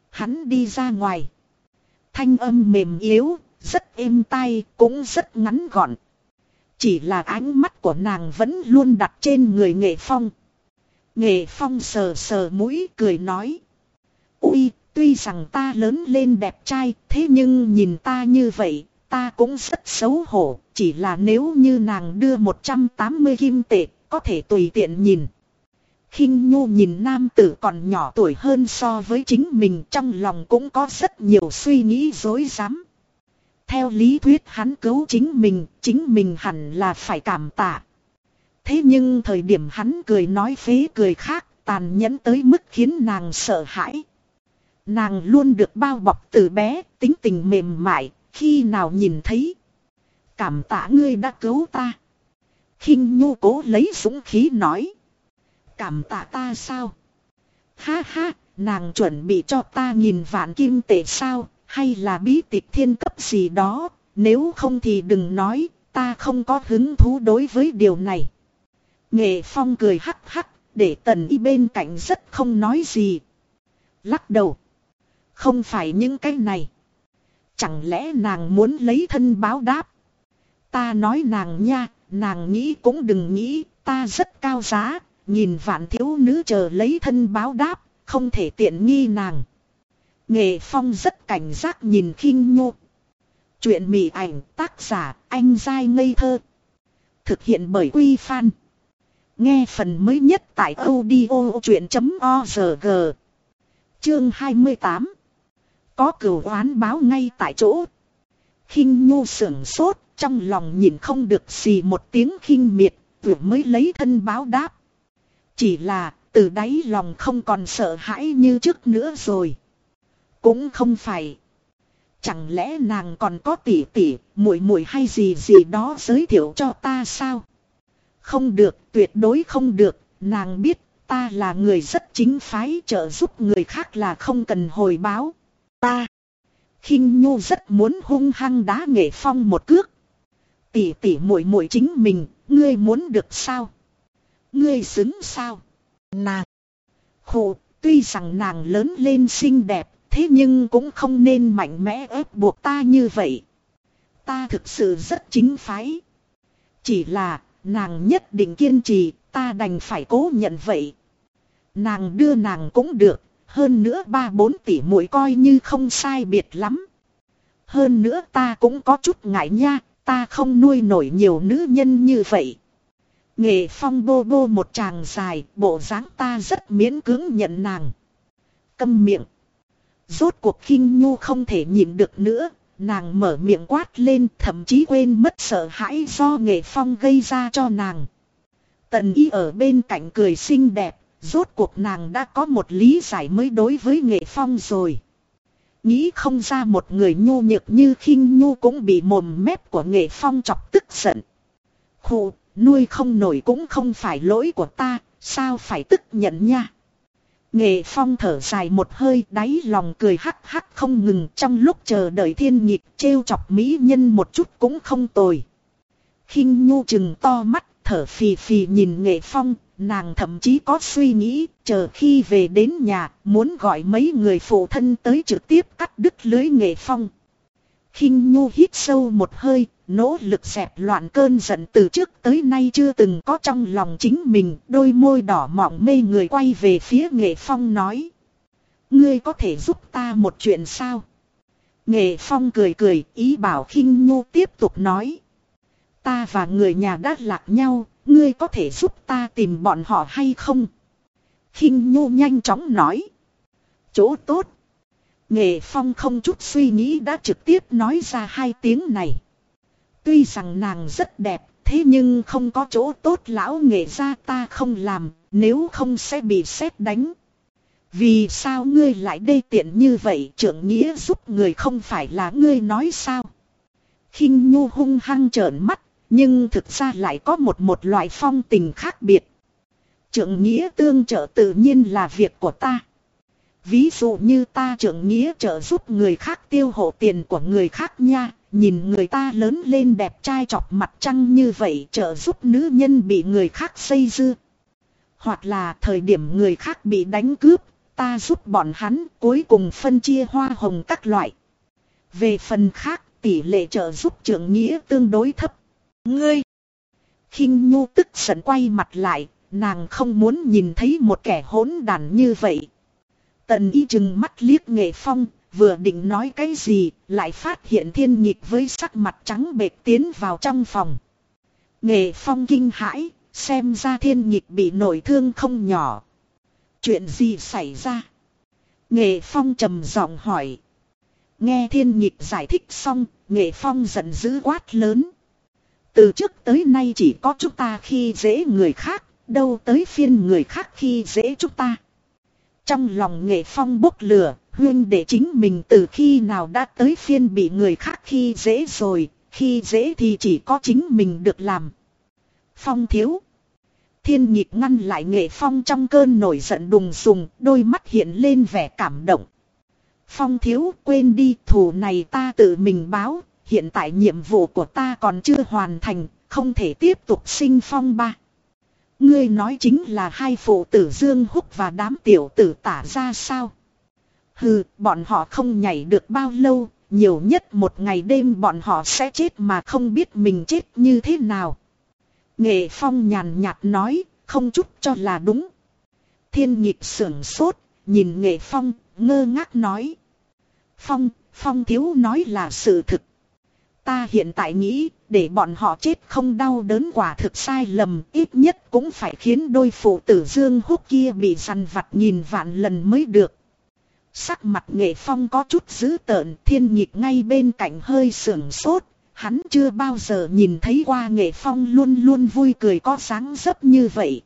[SPEAKER 1] Hắn đi ra ngoài. Thanh âm mềm yếu, rất êm tai, cũng rất ngắn gọn. Chỉ là ánh mắt của nàng vẫn luôn đặt trên người nghệ phong. Nghệ phong sờ sờ mũi cười nói. Ui, tuy rằng ta lớn lên đẹp trai, thế nhưng nhìn ta như vậy, ta cũng rất xấu hổ. Chỉ là nếu như nàng đưa 180 kim tệ, có thể tùy tiện nhìn khinh nhu nhìn nam tử còn nhỏ tuổi hơn so với chính mình trong lòng cũng có rất nhiều suy nghĩ dối rắm theo lý thuyết hắn cứu chính mình, chính mình hẳn là phải cảm tạ. Thế nhưng thời điểm hắn cười nói phế cười khác, tàn nhẫn tới mức khiến nàng sợ hãi. Nàng luôn được bao bọc từ bé, tính tình mềm mại, khi nào nhìn thấy. Cảm tạ ngươi đã cứu ta. khinh nhu cố lấy dũng khí nói cảm tạ ta sao? Ha ha, nàng chuẩn bị cho ta nghìn vạn kim tệ sao, hay là bí tịch thiên cấp gì đó, nếu không thì đừng nói, ta không có hứng thú đối với điều này. Nghệ Phong cười hắc hắc, để tần y bên cạnh rất không nói gì. Lắc đầu. Không phải những cái này. Chẳng lẽ nàng muốn lấy thân báo đáp? Ta nói nàng nha, nàng nghĩ cũng đừng nghĩ, ta rất cao giá, Nhìn vạn thiếu nữ chờ lấy thân báo đáp, không thể tiện nghi nàng. Nghệ Phong rất cảnh giác nhìn khinh nhu. Chuyện mị ảnh tác giả anh dai ngây thơ. Thực hiện bởi Quy Phan. Nghe phần mới nhất tại audio chuyện.org. Chương 28. Có cửu oán báo ngay tại chỗ. khinh nhu sưởng sốt, trong lòng nhìn không được gì một tiếng khinh miệt, vừa mới lấy thân báo đáp. Chỉ là từ đáy lòng không còn sợ hãi như trước nữa rồi. Cũng không phải. Chẳng lẽ nàng còn có tỉ tỉ, muội muội hay gì gì đó giới thiệu cho ta sao? Không được, tuyệt đối không được, nàng biết ta là người rất chính phái trợ giúp người khác là không cần hồi báo. Ta, khinh nhu rất muốn hung hăng đá nghệ phong một cước. Tỷ tỷ muội muội chính mình, ngươi muốn được sao? Ngươi xứng sao? Nàng. Khổ, tuy rằng nàng lớn lên xinh đẹp, thế nhưng cũng không nên mạnh mẽ ép buộc ta như vậy. Ta thực sự rất chính phái. Chỉ là, nàng nhất định kiên trì, ta đành phải cố nhận vậy. Nàng đưa nàng cũng được, hơn nữa ba bốn tỷ muội coi như không sai biệt lắm. Hơn nữa ta cũng có chút ngại nha, ta không nuôi nổi nhiều nữ nhân như vậy. Nghệ phong bô bô một chàng dài, bộ dáng ta rất miễn cưỡng nhận nàng. Câm miệng. Rốt cuộc khinh nhu không thể nhịn được nữa, nàng mở miệng quát lên thậm chí quên mất sợ hãi do nghệ phong gây ra cho nàng. Tần y ở bên cạnh cười xinh đẹp, rốt cuộc nàng đã có một lý giải mới đối với nghệ phong rồi. Nghĩ không ra một người nhu nhược như khinh nhu cũng bị mồm mép của nghệ phong chọc tức giận. Khụ, nuôi không nổi cũng không phải lỗi của ta, sao phải tức nhận nha. Nghệ phong thở dài một hơi đáy lòng cười hắc hắc không ngừng trong lúc chờ đợi thiên nhịp trêu chọc mỹ nhân một chút cũng không tồi. khinh nhu chừng to mắt thở phì phì nhìn nghệ phong, nàng thậm chí có suy nghĩ chờ khi về đến nhà muốn gọi mấy người phụ thân tới trực tiếp cắt đứt lưới nghệ phong. khinh nhu hít sâu một hơi, nỗ lực dẹp loạn cơn giận từ trước tới nay chưa từng có trong lòng chính mình, đôi môi đỏ mọng mê người quay về phía nghệ phong nói. Ngươi có thể giúp ta một chuyện sao? Nghệ Phong cười cười, ý bảo khinh nhu tiếp tục nói. Ta và người nhà đã lạc nhau, ngươi có thể giúp ta tìm bọn họ hay không? khinh nhu nhanh chóng nói. Chỗ tốt. Nghệ Phong không chút suy nghĩ đã trực tiếp nói ra hai tiếng này. Tuy rằng nàng rất đẹp, thế nhưng không có chỗ tốt lão nghệ ra ta không làm, nếu không sẽ bị xét đánh. Vì sao ngươi lại đê tiện như vậy trưởng nghĩa giúp người không phải là ngươi nói sao? khinh nhu hung hăng trợn mắt, nhưng thực ra lại có một một loại phong tình khác biệt. Trưởng nghĩa tương trợ tự nhiên là việc của ta. Ví dụ như ta trưởng nghĩa trợ giúp người khác tiêu hộ tiền của người khác nha, nhìn người ta lớn lên đẹp trai chọc mặt trăng như vậy trợ giúp nữ nhân bị người khác xây dưa. Hoặc là thời điểm người khác bị đánh cướp, ta giúp bọn hắn cuối cùng phân chia hoa hồng các loại. Về phần khác, tỷ lệ trợ giúp trưởng nghĩa tương đối thấp. Ngươi! khinh Nhu tức giận quay mặt lại, nàng không muốn nhìn thấy một kẻ hỗn đàn như vậy. Tần y chừng mắt liếc nghệ phong, vừa định nói cái gì, lại phát hiện thiên nhịp với sắc mặt trắng bệch tiến vào trong phòng. Nghệ phong kinh hãi, xem ra thiên nhịp bị nổi thương không nhỏ. Chuyện gì xảy ra? Nghệ phong trầm giọng hỏi. Nghe thiên nhịp giải thích xong, nghệ phong giận dữ quát lớn. Từ trước tới nay chỉ có chúng ta khi dễ người khác, đâu tới phiên người khác khi dễ chúng ta. Trong lòng nghệ phong bốc lửa, huyên để chính mình từ khi nào đã tới phiên bị người khác khi dễ rồi, khi dễ thì chỉ có chính mình được làm. Phong thiếu. Thiên nhịp ngăn lại nghệ phong trong cơn nổi giận đùng sùng, đôi mắt hiện lên vẻ cảm động. Phong thiếu quên đi thù này ta tự mình báo, hiện tại nhiệm vụ của ta còn chưa hoàn thành, không thể tiếp tục sinh phong ba. Ngươi nói chính là hai phụ tử Dương Húc và đám tiểu tử tả ra sao? Hừ, bọn họ không nhảy được bao lâu, nhiều nhất một ngày đêm bọn họ sẽ chết mà không biết mình chết như thế nào. Nghệ Phong nhàn nhạt nói, không chút cho là đúng. Thiên nhịp sưởng sốt, nhìn Nghệ Phong, ngơ ngác nói. Phong, Phong thiếu nói là sự thực. Ta hiện tại nghĩ, để bọn họ chết không đau đớn quả thực sai lầm, ít nhất cũng phải khiến đôi phụ tử Dương Húc kia bị săn vặt nhìn vạn lần mới được. Sắc mặt nghệ phong có chút dữ tợn, thiên nhịp ngay bên cạnh hơi sưởng sốt, hắn chưa bao giờ nhìn thấy qua nghệ phong luôn luôn vui cười có sáng dấp như vậy.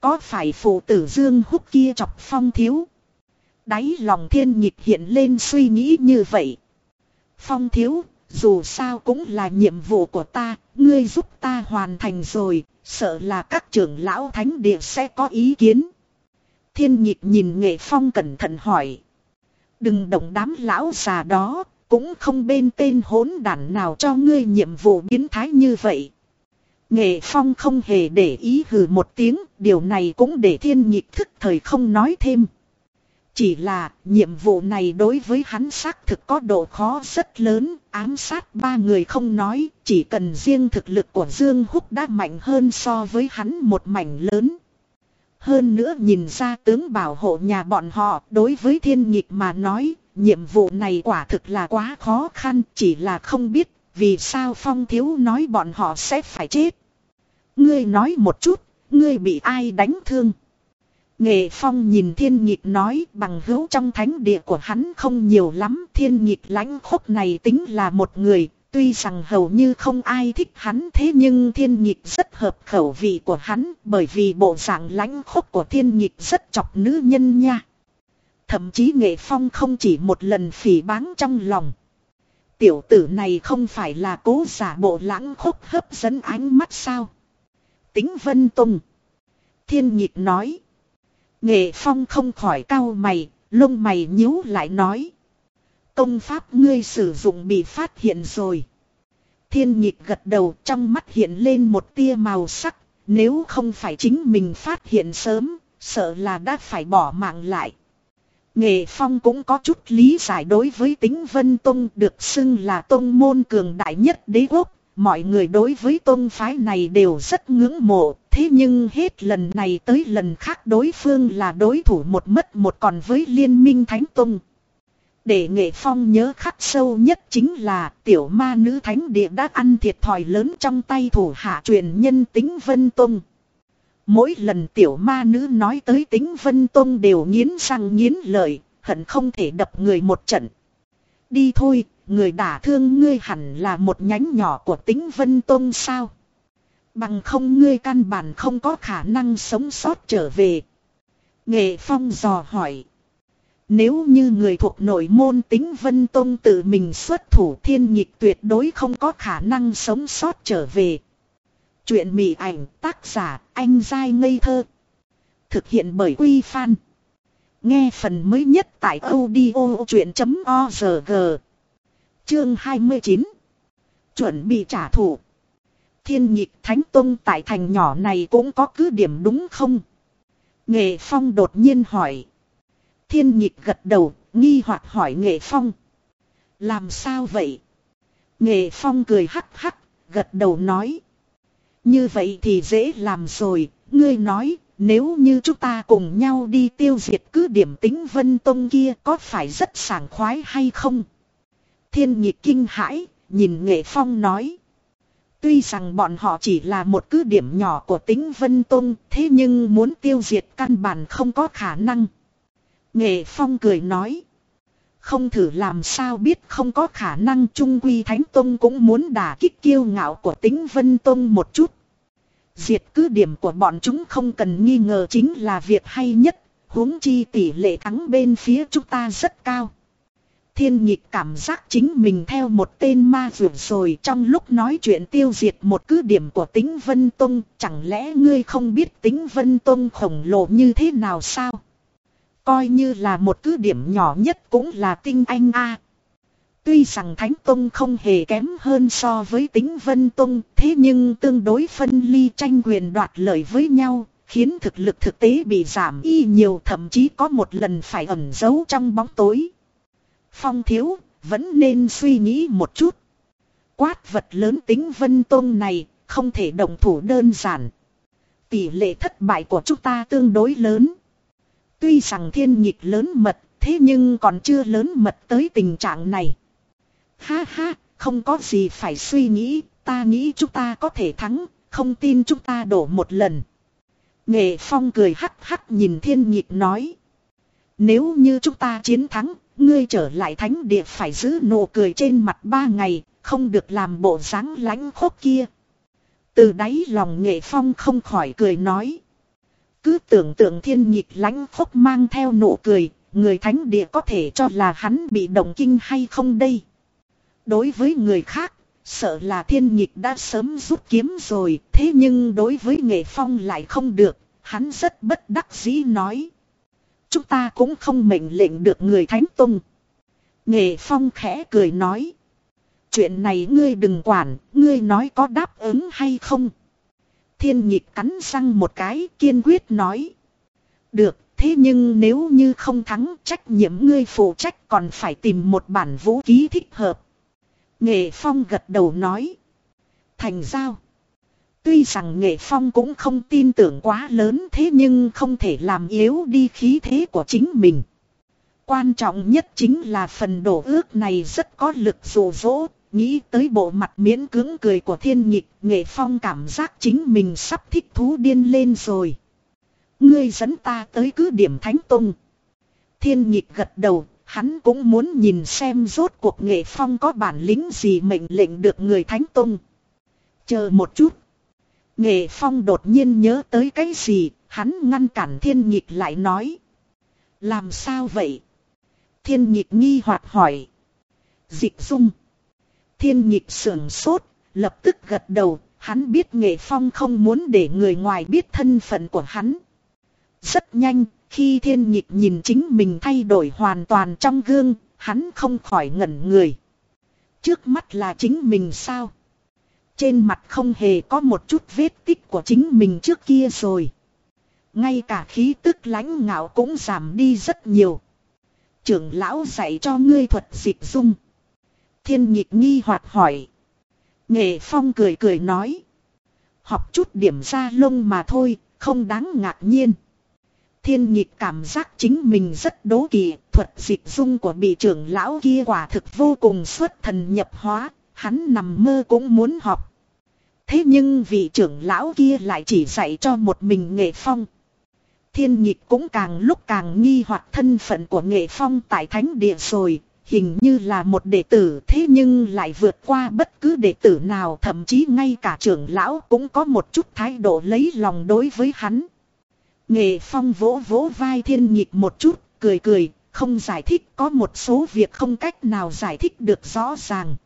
[SPEAKER 1] Có phải phụ tử Dương Húc kia chọc phong thiếu? Đáy lòng thiên nhịp hiện lên suy nghĩ như vậy. Phong thiếu, dù sao cũng là nhiệm vụ của ta, ngươi giúp ta hoàn thành rồi, sợ là các trưởng lão thánh địa sẽ có ý kiến. Thiên nhịp nhìn nghệ phong cẩn thận hỏi. Đừng động đám lão già đó, cũng không bên tên hỗn đản nào cho ngươi nhiệm vụ biến thái như vậy. Nghệ phong không hề để ý hừ một tiếng, điều này cũng để thiên nhịp thức thời không nói thêm. Chỉ là nhiệm vụ này đối với hắn xác thực có độ khó rất lớn, ám sát ba người không nói, chỉ cần riêng thực lực của Dương Húc đã mạnh hơn so với hắn một mảnh lớn. Hơn nữa nhìn ra tướng bảo hộ nhà bọn họ đối với thiên nghịch mà nói, nhiệm vụ này quả thực là quá khó khăn chỉ là không biết vì sao Phong Thiếu nói bọn họ sẽ phải chết. Ngươi nói một chút, ngươi bị ai đánh thương? Nghệ Phong nhìn thiên nhịp nói bằng hữu trong thánh địa của hắn không nhiều lắm. Thiên nhịp lãnh khúc này tính là một người, tuy rằng hầu như không ai thích hắn thế nhưng thiên nhịp rất hợp khẩu vị của hắn bởi vì bộ dạng lãnh khốc của thiên nhịp rất chọc nữ nhân nha. Thậm chí Nghệ Phong không chỉ một lần phỉ báng trong lòng. Tiểu tử này không phải là cố giả bộ lãng khốc hấp dẫn ánh mắt sao. Tính Vân Tùng. Thiên nhịp nói. Nghệ Phong không khỏi cau mày, lông mày nhíu lại nói. Công pháp ngươi sử dụng bị phát hiện rồi. Thiên nhịp gật đầu trong mắt hiện lên một tia màu sắc, nếu không phải chính mình phát hiện sớm, sợ là đã phải bỏ mạng lại. Nghệ Phong cũng có chút lý giải đối với tính Vân Tông được xưng là tông môn cường đại nhất đế quốc, Mọi người đối với tôn phái này đều rất ngưỡng mộ, thế nhưng hết lần này tới lần khác đối phương là đối thủ một mất một còn với liên minh Thánh Tông. Để nghệ phong nhớ khắc sâu nhất chính là tiểu ma nữ thánh địa đã ăn thiệt thòi lớn trong tay thủ hạ truyền nhân tính Vân Tông. Mỗi lần tiểu ma nữ nói tới tính Vân Tông đều nghiến răng nghiến lợi, hận không thể đập người một trận. Đi thôi, người đả thương ngươi hẳn là một nhánh nhỏ của tính Vân Tông sao? Bằng không ngươi căn bản không có khả năng sống sót trở về. Nghệ Phong dò hỏi. Nếu như người thuộc nội môn tính Vân Tông tự mình xuất thủ thiên nhịp tuyệt đối không có khả năng sống sót trở về. Chuyện mị ảnh tác giả anh dai ngây thơ. Thực hiện bởi Quy Phan. Nghe phần mới nhất tại audio chuyện.org. Chương 29. Chuẩn bị trả thù. Thiên nhịp Thánh Tông tại thành nhỏ này cũng có cứ điểm đúng không? Nghệ Phong đột nhiên hỏi. Thiên nhịp gật đầu, nghi hoặc hỏi Nghệ Phong. Làm sao vậy? Nghệ Phong cười hắc hắc, gật đầu nói. Như vậy thì dễ làm rồi, ngươi nói, nếu như chúng ta cùng nhau đi tiêu diệt cứ điểm tính Vân Tông kia có phải rất sảng khoái hay không? Thiên nhịp kinh hãi, nhìn Nghệ Phong nói. Tuy rằng bọn họ chỉ là một cứ điểm nhỏ của tính Vân Tông, thế nhưng muốn tiêu diệt căn bản không có khả năng. Nghệ Phong cười nói. Không thử làm sao biết không có khả năng Trung Quy Thánh Tông cũng muốn đả kích kiêu ngạo của tính Vân Tông một chút. Diệt cứ điểm của bọn chúng không cần nghi ngờ chính là việc hay nhất, huống chi tỷ lệ thắng bên phía chúng ta rất cao. Thiên nhịp cảm giác chính mình theo một tên ma vượt rồi trong lúc nói chuyện tiêu diệt một cứ điểm của tính Vân Tông, chẳng lẽ ngươi không biết tính Vân Tông khổng lồ như thế nào sao? Coi như là một cứ điểm nhỏ nhất cũng là tinh anh A. Tuy rằng Thánh Tông không hề kém hơn so với tính Vân Tông, thế nhưng tương đối phân ly tranh quyền đoạt lợi với nhau, khiến thực lực thực tế bị giảm y nhiều thậm chí có một lần phải ẩn giấu trong bóng tối. Phong thiếu, vẫn nên suy nghĩ một chút. Quát vật lớn tính Vân Tông này, không thể đồng thủ đơn giản. Tỷ lệ thất bại của chúng ta tương đối lớn. Tuy rằng thiên nhịp lớn mật, thế nhưng còn chưa lớn mật tới tình trạng này. Ha ha, không có gì phải suy nghĩ, ta nghĩ chúng ta có thể thắng, không tin chúng ta đổ một lần. Nghệ Phong cười hắc hắc nhìn thiên nhịp nói. Nếu như chúng ta chiến thắng, ngươi trở lại thánh địa phải giữ nụ cười trên mặt ba ngày, không được làm bộ dáng lánh khốc kia. Từ đáy lòng nghệ phong không khỏi cười nói. Cứ tưởng tượng thiên nhịp lánh khốc mang theo nụ cười, người thánh địa có thể cho là hắn bị động kinh hay không đây. Đối với người khác, sợ là thiên nhịp đã sớm rút kiếm rồi, thế nhưng đối với nghệ phong lại không được, hắn rất bất đắc dĩ nói. Chúng ta cũng không mệnh lệnh được người thánh tung. Nghệ phong khẽ cười nói. Chuyện này ngươi đừng quản, ngươi nói có đáp ứng hay không. Thiên nhịp cắn răng một cái kiên quyết nói. Được, thế nhưng nếu như không thắng trách nhiệm ngươi phụ trách còn phải tìm một bản vũ ký thích hợp. Nghệ Phong gật đầu nói. Thành giao. Tuy rằng Nghệ Phong cũng không tin tưởng quá lớn thế nhưng không thể làm yếu đi khí thế của chính mình. Quan trọng nhất chính là phần đổ ước này rất có lực dụ dỗ, nghĩ tới bộ mặt miễn cưỡng cười của thiên nhịch, Nghệ Phong cảm giác chính mình sắp thích thú điên lên rồi. Ngươi dẫn ta tới cứ điểm Thánh Tông. Thiên nhịch gật đầu, hắn cũng muốn nhìn xem rốt cuộc Nghệ Phong có bản lĩnh gì mệnh lệnh được người Thánh Tông. Chờ một chút. Nghệ Phong đột nhiên nhớ tới cái gì, hắn ngăn cản thiên nhịch lại nói. Làm sao vậy? Thiên nhịch nghi hoặc hỏi. Dịch dung. Thiên nhịp sưởng sốt, lập tức gật đầu, hắn biết Nghệ Phong không muốn để người ngoài biết thân phận của hắn. Rất nhanh, khi thiên nhịp nhìn chính mình thay đổi hoàn toàn trong gương, hắn không khỏi ngẩn người. Trước mắt là chính mình sao? Trên mặt không hề có một chút vết tích của chính mình trước kia rồi. Ngay cả khí tức lãnh ngạo cũng giảm đi rất nhiều. Trưởng lão dạy cho ngươi thuật dịch dung. Thiên nhịp nghi hoặc hỏi. Nghệ phong cười cười nói. Học chút điểm ra lông mà thôi, không đáng ngạc nhiên. Thiên nhịp cảm giác chính mình rất đố kỵ, thuật dịch dung của bị trưởng lão kia quả thực vô cùng xuất thần nhập hóa, hắn nằm mơ cũng muốn học. Thế nhưng vị trưởng lão kia lại chỉ dạy cho một mình nghệ phong. Thiên nhịp cũng càng lúc càng nghi hoặc thân phận của nghệ phong tại thánh địa rồi, hình như là một đệ tử thế nhưng lại vượt qua bất cứ đệ tử nào thậm chí ngay cả trưởng lão cũng có một chút thái độ lấy lòng đối với hắn. Nghệ phong vỗ vỗ vai thiên nhịp một chút, cười cười, không giải thích có một số việc không cách nào giải thích được rõ ràng.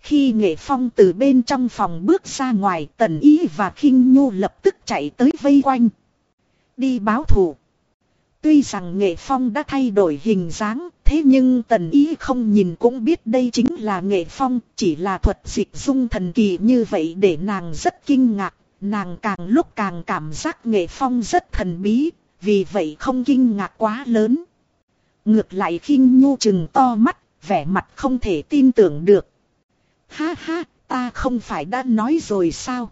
[SPEAKER 1] Khi nghệ phong từ bên trong phòng bước ra ngoài tần ý và khinh nhu lập tức chạy tới vây quanh. Đi báo thù. Tuy rằng nghệ phong đã thay đổi hình dáng, thế nhưng tần ý không nhìn cũng biết đây chính là nghệ phong, chỉ là thuật dịch dung thần kỳ như vậy để nàng rất kinh ngạc, nàng càng lúc càng cảm giác nghệ phong rất thần bí, vì vậy không kinh ngạc quá lớn. Ngược lại khinh nhu chừng to mắt, vẻ mặt không thể tin tưởng được. Ha ha, ta không phải đã nói rồi sao?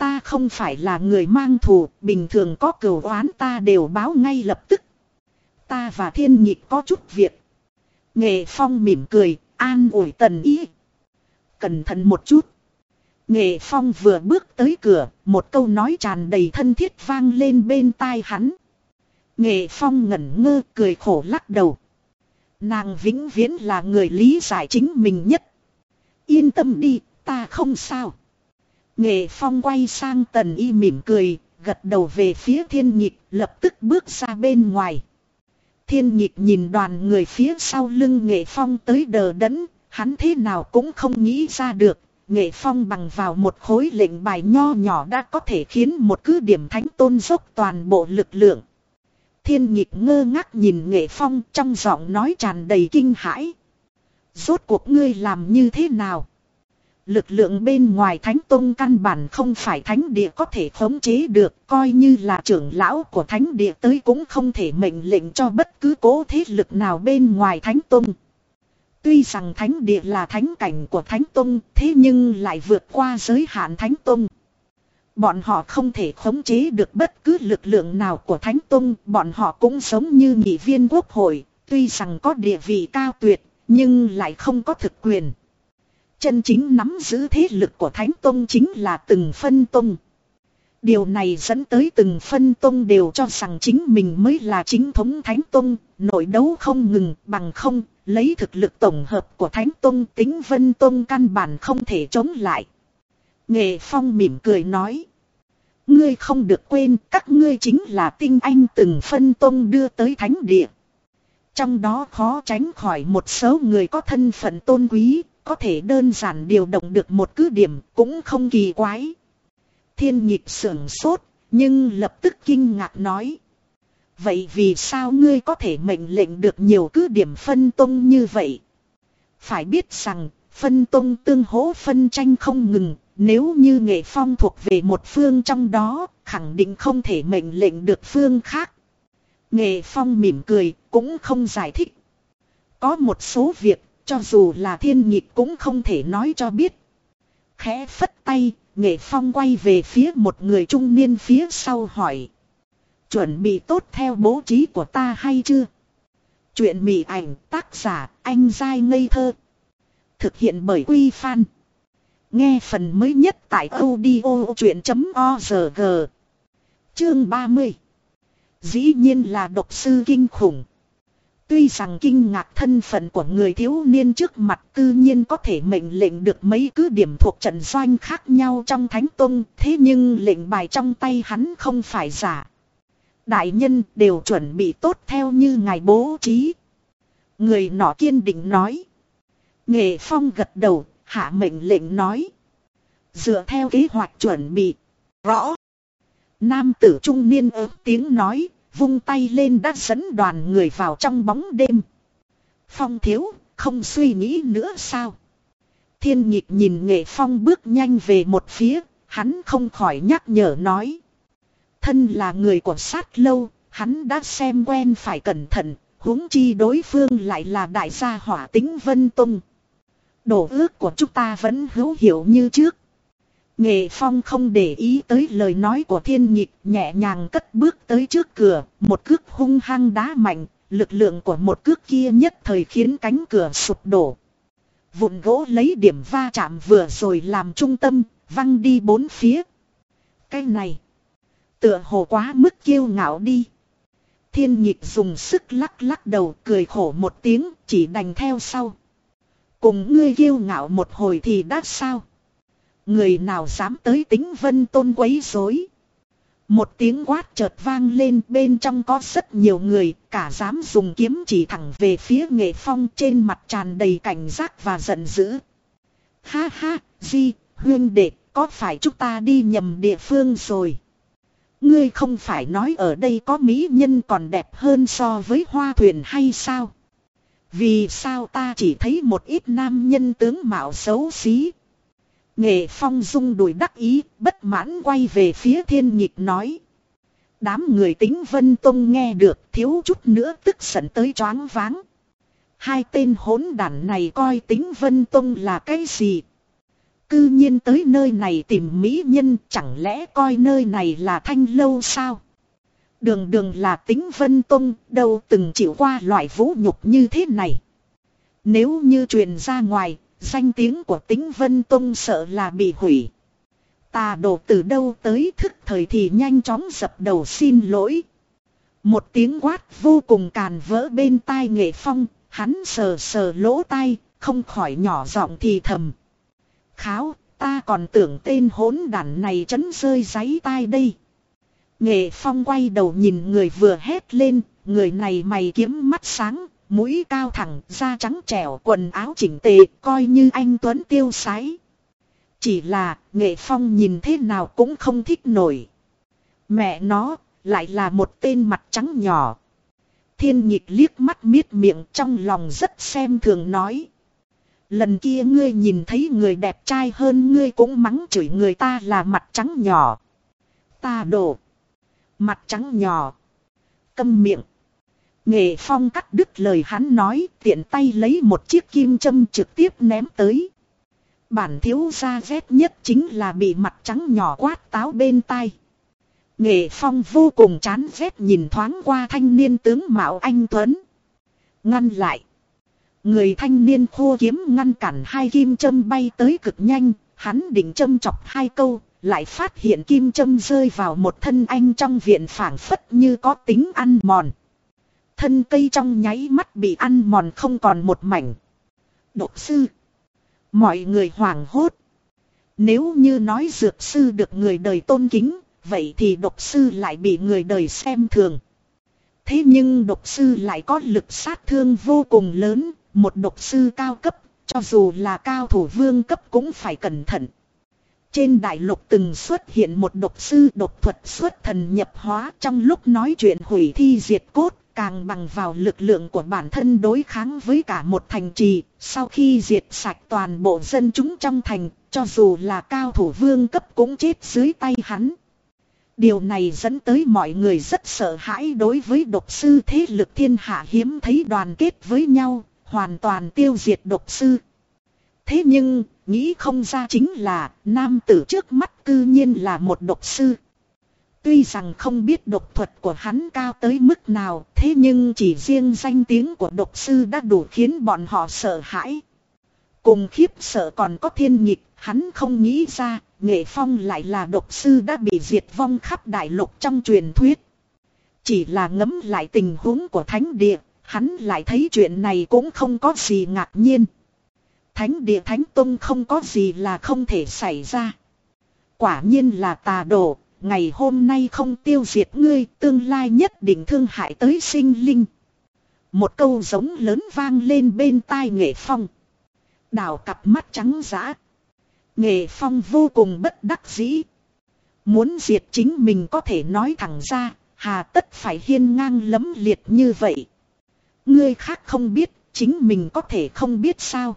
[SPEAKER 1] Ta không phải là người mang thù, bình thường có cửu oán ta đều báo ngay lập tức. Ta và thiên nhịp có chút việc. Nghệ phong mỉm cười, an ủi tần ý. Cẩn thận một chút. Nghệ phong vừa bước tới cửa, một câu nói tràn đầy thân thiết vang lên bên tai hắn. Nghệ phong ngẩn ngơ cười khổ lắc đầu. Nàng vĩnh viễn là người lý giải chính mình nhất. Yên tâm đi, ta không sao. Nghệ phong quay sang tần y mỉm cười, gật đầu về phía thiên nhịp, lập tức bước ra bên ngoài. Thiên nhịp nhìn đoàn người phía sau lưng nghệ phong tới đờ đẫn, hắn thế nào cũng không nghĩ ra được. Nghệ phong bằng vào một khối lệnh bài nho nhỏ đã có thể khiến một cứ điểm thánh tôn dốc toàn bộ lực lượng. Thiên nhịp ngơ ngác nhìn nghệ phong trong giọng nói tràn đầy kinh hãi. Rốt cuộc ngươi làm như thế nào? Lực lượng bên ngoài thánh tông căn bản không phải thánh địa có thể khống chế được, coi như là trưởng lão của thánh địa tới cũng không thể mệnh lệnh cho bất cứ cố thế lực nào bên ngoài thánh tông. Tuy rằng thánh địa là thánh cảnh của thánh tông, thế nhưng lại vượt qua giới hạn thánh tông. Bọn họ không thể khống chế được bất cứ lực lượng nào của thánh tông, bọn họ cũng giống như nghị viên quốc hội, tuy rằng có địa vị cao tuyệt, nhưng lại không có thực quyền. Chân chính nắm giữ thế lực của Thánh Tông chính là từng phân tông. Điều này dẫn tới từng phân tông đều cho rằng chính mình mới là chính thống Thánh Tông, nội đấu không ngừng bằng không, lấy thực lực tổng hợp của Thánh Tông tính Vân Tông căn bản không thể chống lại. Nghệ Phong mỉm cười nói. Ngươi không được quên các ngươi chính là tinh anh từng phân tông đưa tới thánh địa. Trong đó khó tránh khỏi một số người có thân phận tôn quý, có thể đơn giản điều động được một cứ điểm cũng không kỳ quái. Thiên nhịp sưởng sốt, nhưng lập tức kinh ngạc nói. Vậy vì sao ngươi có thể mệnh lệnh được nhiều cứ điểm phân tông như vậy? Phải biết rằng, phân tông tương hỗ phân tranh không ngừng, nếu như nghệ phong thuộc về một phương trong đó, khẳng định không thể mệnh lệnh được phương khác. Nghệ phong mỉm cười, cũng không giải thích. Có một số việc cho dù là thiên nhịp cũng không thể nói cho biết. Khẽ phất tay, nghệ phong quay về phía một người trung niên phía sau hỏi. Chuẩn bị tốt theo bố trí của ta hay chưa? Chuyện mị ảnh tác giả anh dai ngây thơ. Thực hiện bởi Quy Phan. Nghe phần mới nhất tại audio chuyện.org. Chương 30. Dĩ nhiên là độc sư kinh khủng. Tuy rằng kinh ngạc thân phận của người thiếu niên trước mặt tự nhiên có thể mệnh lệnh được mấy cứ điểm thuộc trận doanh khác nhau trong thánh tông, thế nhưng lệnh bài trong tay hắn không phải giả. Đại nhân đều chuẩn bị tốt theo như ngài bố trí. Người nọ kiên định nói. Nghệ phong gật đầu, hạ mệnh lệnh nói. Dựa theo kế hoạch chuẩn bị. Rõ. Nam tử trung niên ớt tiếng nói, vung tay lên đã dẫn đoàn người vào trong bóng đêm. Phong thiếu, không suy nghĩ nữa sao? Thiên nhịp nhìn nghệ phong bước nhanh về một phía, hắn không khỏi nhắc nhở nói. Thân là người của sát lâu, hắn đã xem quen phải cẩn thận, huống chi đối phương lại là đại gia hỏa tính vân tông, Đổ ước của chúng ta vẫn hữu hiệu như trước. Nghệ Phong không để ý tới lời nói của thiên nhịp nhẹ nhàng cất bước tới trước cửa, một cước hung hăng đá mạnh, lực lượng của một cước kia nhất thời khiến cánh cửa sụp đổ. Vụn gỗ lấy điểm va chạm vừa rồi làm trung tâm, văng đi bốn phía. Cái này, tựa hồ quá mức kiêu ngạo đi. Thiên nhịp dùng sức lắc lắc đầu cười khổ một tiếng, chỉ đành theo sau. Cùng ngươi kiêu ngạo một hồi thì đã sao? Người nào dám tới tính vân tôn quấy rối? Một tiếng quát chợt vang lên bên trong có rất nhiều người, cả dám dùng kiếm chỉ thẳng về phía nghệ phong trên mặt tràn đầy cảnh giác và giận dữ. Ha ha, Di, huyên đệ, có phải chúng ta đi nhầm địa phương rồi? Ngươi không phải nói ở đây có mỹ nhân còn đẹp hơn so với hoa thuyền hay sao? Vì sao ta chỉ thấy một ít nam nhân tướng mạo xấu xí? Nghệ phong dung đuổi đắc ý, bất mãn quay về phía thiên nhịp nói. Đám người tính vân tông nghe được thiếu chút nữa tức giận tới choáng váng. Hai tên hỗn đản này coi tính vân tông là cái gì? Cư nhiên tới nơi này tìm mỹ nhân chẳng lẽ coi nơi này là thanh lâu sao? Đường đường là tính vân tông đâu từng chịu qua loại vũ nhục như thế này. Nếu như truyền ra ngoài, danh tiếng của tính vân tông sợ là bị hủy. Tà đồ từ đâu tới thức thời thì nhanh chóng dập đầu xin lỗi. Một tiếng quát vô cùng càn vỡ bên tai nghệ phong, hắn sờ sờ lỗ tai, không khỏi nhỏ giọng thì thầm. Kháo, ta còn tưởng tên hỗn đản này chấn rơi giấy tai đây. Nghệ phong quay đầu nhìn người vừa hét lên, người này mày kiếm mắt sáng, mũi cao thẳng, da trắng trẻo, quần áo chỉnh tề, coi như anh Tuấn tiêu sái. Chỉ là, nghệ phong nhìn thế nào cũng không thích nổi. Mẹ nó, lại là một tên mặt trắng nhỏ. Thiên nhịp liếc mắt miết miệng trong lòng rất xem thường nói. Lần kia ngươi nhìn thấy người đẹp trai hơn ngươi cũng mắng chửi người ta là mặt trắng nhỏ. Ta đổ. Mặt trắng nhỏ. Câm miệng. Nghệ phong cắt đứt lời hắn nói tiện tay lấy một chiếc kim châm trực tiếp ném tới. Bản thiếu gia ghét nhất chính là bị mặt trắng nhỏ quát táo bên tai. Nghệ phong vô cùng chán ghét nhìn thoáng qua thanh niên tướng Mạo Anh Tuấn. Ngăn lại. Người thanh niên khô kiếm ngăn cản hai kim châm bay tới cực nhanh, hắn định châm chọc hai câu, lại phát hiện kim châm rơi vào một thân anh trong viện phảng phất như có tính ăn mòn. Thân cây trong nháy mắt bị ăn mòn không còn một mảnh. Độc sư. Mọi người hoảng hốt. Nếu như nói dược sư được người đời tôn kính, vậy thì độc sư lại bị người đời xem thường. Thế nhưng độc sư lại có lực sát thương vô cùng lớn, một độc sư cao cấp, cho dù là cao thủ vương cấp cũng phải cẩn thận. Trên đại lục từng xuất hiện một độc sư độc thuật xuất thần nhập hóa trong lúc nói chuyện hủy thi diệt cốt, càng bằng vào lực lượng của bản thân đối kháng với cả một thành trì, sau khi diệt sạch toàn bộ dân chúng trong thành, cho dù là cao thủ vương cấp cũng chết dưới tay hắn. Điều này dẫn tới mọi người rất sợ hãi đối với độc sư thế lực thiên hạ hiếm thấy đoàn kết với nhau, hoàn toàn tiêu diệt độc sư. Thế nhưng, nghĩ không ra chính là, nam tử trước mắt cư nhiên là một độc sư. Tuy rằng không biết độc thuật của hắn cao tới mức nào, thế nhưng chỉ riêng danh tiếng của độc sư đã đủ khiến bọn họ sợ hãi. Cùng khiếp sợ còn có thiên nhịp, hắn không nghĩ ra, nghệ phong lại là độc sư đã bị diệt vong khắp đại lục trong truyền thuyết. Chỉ là ngấm lại tình huống của thánh địa, hắn lại thấy chuyện này cũng không có gì ngạc nhiên. Thánh địa thánh tông không có gì là không thể xảy ra. Quả nhiên là tà đồ, ngày hôm nay không tiêu diệt ngươi, tương lai nhất định thương hại tới sinh linh. Một câu giống lớn vang lên bên tai nghệ phong. Đào cặp mắt trắng giã. Nghệ phong vô cùng bất đắc dĩ. Muốn diệt chính mình có thể nói thẳng ra, hà tất phải hiên ngang lấm liệt như vậy. Ngươi khác không biết, chính mình có thể không biết sao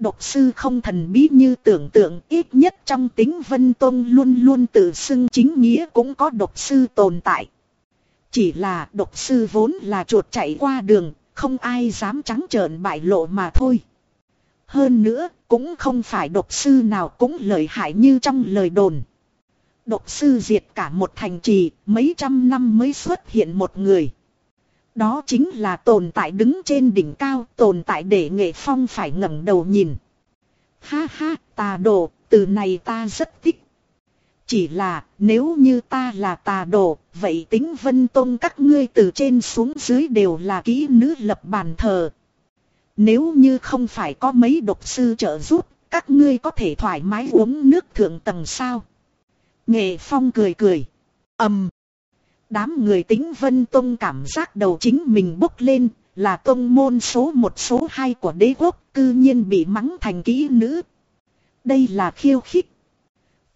[SPEAKER 1] độc sư không thần bí như tưởng tượng ít nhất trong tính vân tôn luôn luôn tự xưng chính nghĩa cũng có độc sư tồn tại. Chỉ là độc sư vốn là chuột chạy qua đường, không ai dám trắng trợn bại lộ mà thôi. Hơn nữa, cũng không phải độc sư nào cũng lợi hại như trong lời đồn. Độc sư diệt cả một thành trì, mấy trăm năm mới xuất hiện một người. Đó chính là tồn tại đứng trên đỉnh cao, tồn tại để nghệ phong phải ngẩng đầu nhìn. Ha ha, tà đồ, từ này ta rất thích. Chỉ là, nếu như ta là tà đồ, vậy tính vân tôn các ngươi từ trên xuống dưới đều là kỹ nữ lập bàn thờ. Nếu như không phải có mấy độc sư trợ giúp, các ngươi có thể thoải mái uống nước thượng tầng sao. Nghệ phong cười cười. ầm Đám người tính vân tông cảm giác đầu chính mình bốc lên, là tông môn số một số hai của đế quốc, cư nhiên bị mắng thành kỹ nữ. Đây là khiêu khích.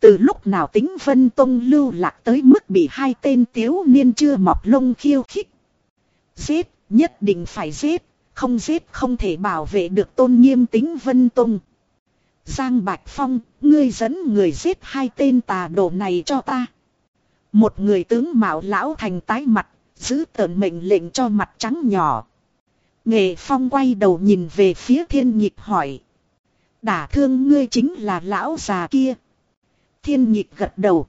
[SPEAKER 1] Từ lúc nào tính vân tông lưu lạc tới mức bị hai tên tiếu niên chưa mọc lông khiêu khích. Giết, nhất định phải giết, không giết không thể bảo vệ được tôn nghiêm tính vân tông. Giang Bạch Phong, ngươi dẫn người giết hai tên tà đồ này cho ta. Một người tướng mạo lão thành tái mặt, giữ tợn mệnh lệnh cho mặt trắng nhỏ. Nghệ Phong quay đầu nhìn về phía thiên nhịp hỏi. Đả thương ngươi chính là lão già kia. Thiên nhịp gật đầu.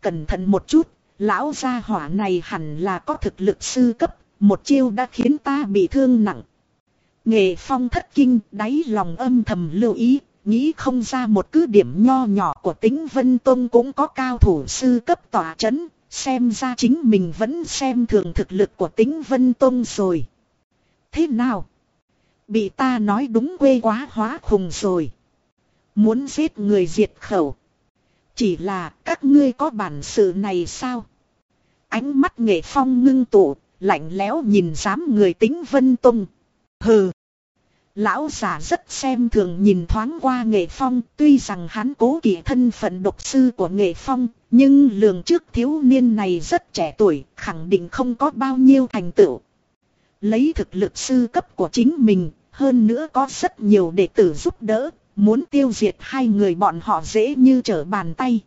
[SPEAKER 1] Cẩn thận một chút, lão gia hỏa này hẳn là có thực lực sư cấp, một chiêu đã khiến ta bị thương nặng. Nghệ Phong thất kinh, đáy lòng âm thầm lưu ý, Nghĩ không ra một cứ điểm nho nhỏ của tính Vân Tông cũng có cao thủ sư cấp tỏa chấn, xem ra chính mình vẫn xem thường thực lực của tính Vân Tông rồi. Thế nào? Bị ta nói đúng quê quá hóa khùng rồi. Muốn giết người diệt khẩu. Chỉ là các ngươi có bản sự này sao? Ánh mắt nghệ phong ngưng tụ, lạnh lẽo nhìn dám người tính Vân Tông. Hừ. Lão giả rất xem thường nhìn thoáng qua nghệ phong, tuy rằng hắn cố kỵ thân phận độc sư của nghệ phong, nhưng lường trước thiếu niên này rất trẻ tuổi, khẳng định không có bao nhiêu thành tựu. Lấy thực lực sư cấp của chính mình, hơn nữa có rất nhiều đệ tử giúp đỡ, muốn tiêu diệt hai người bọn họ dễ như trở bàn tay.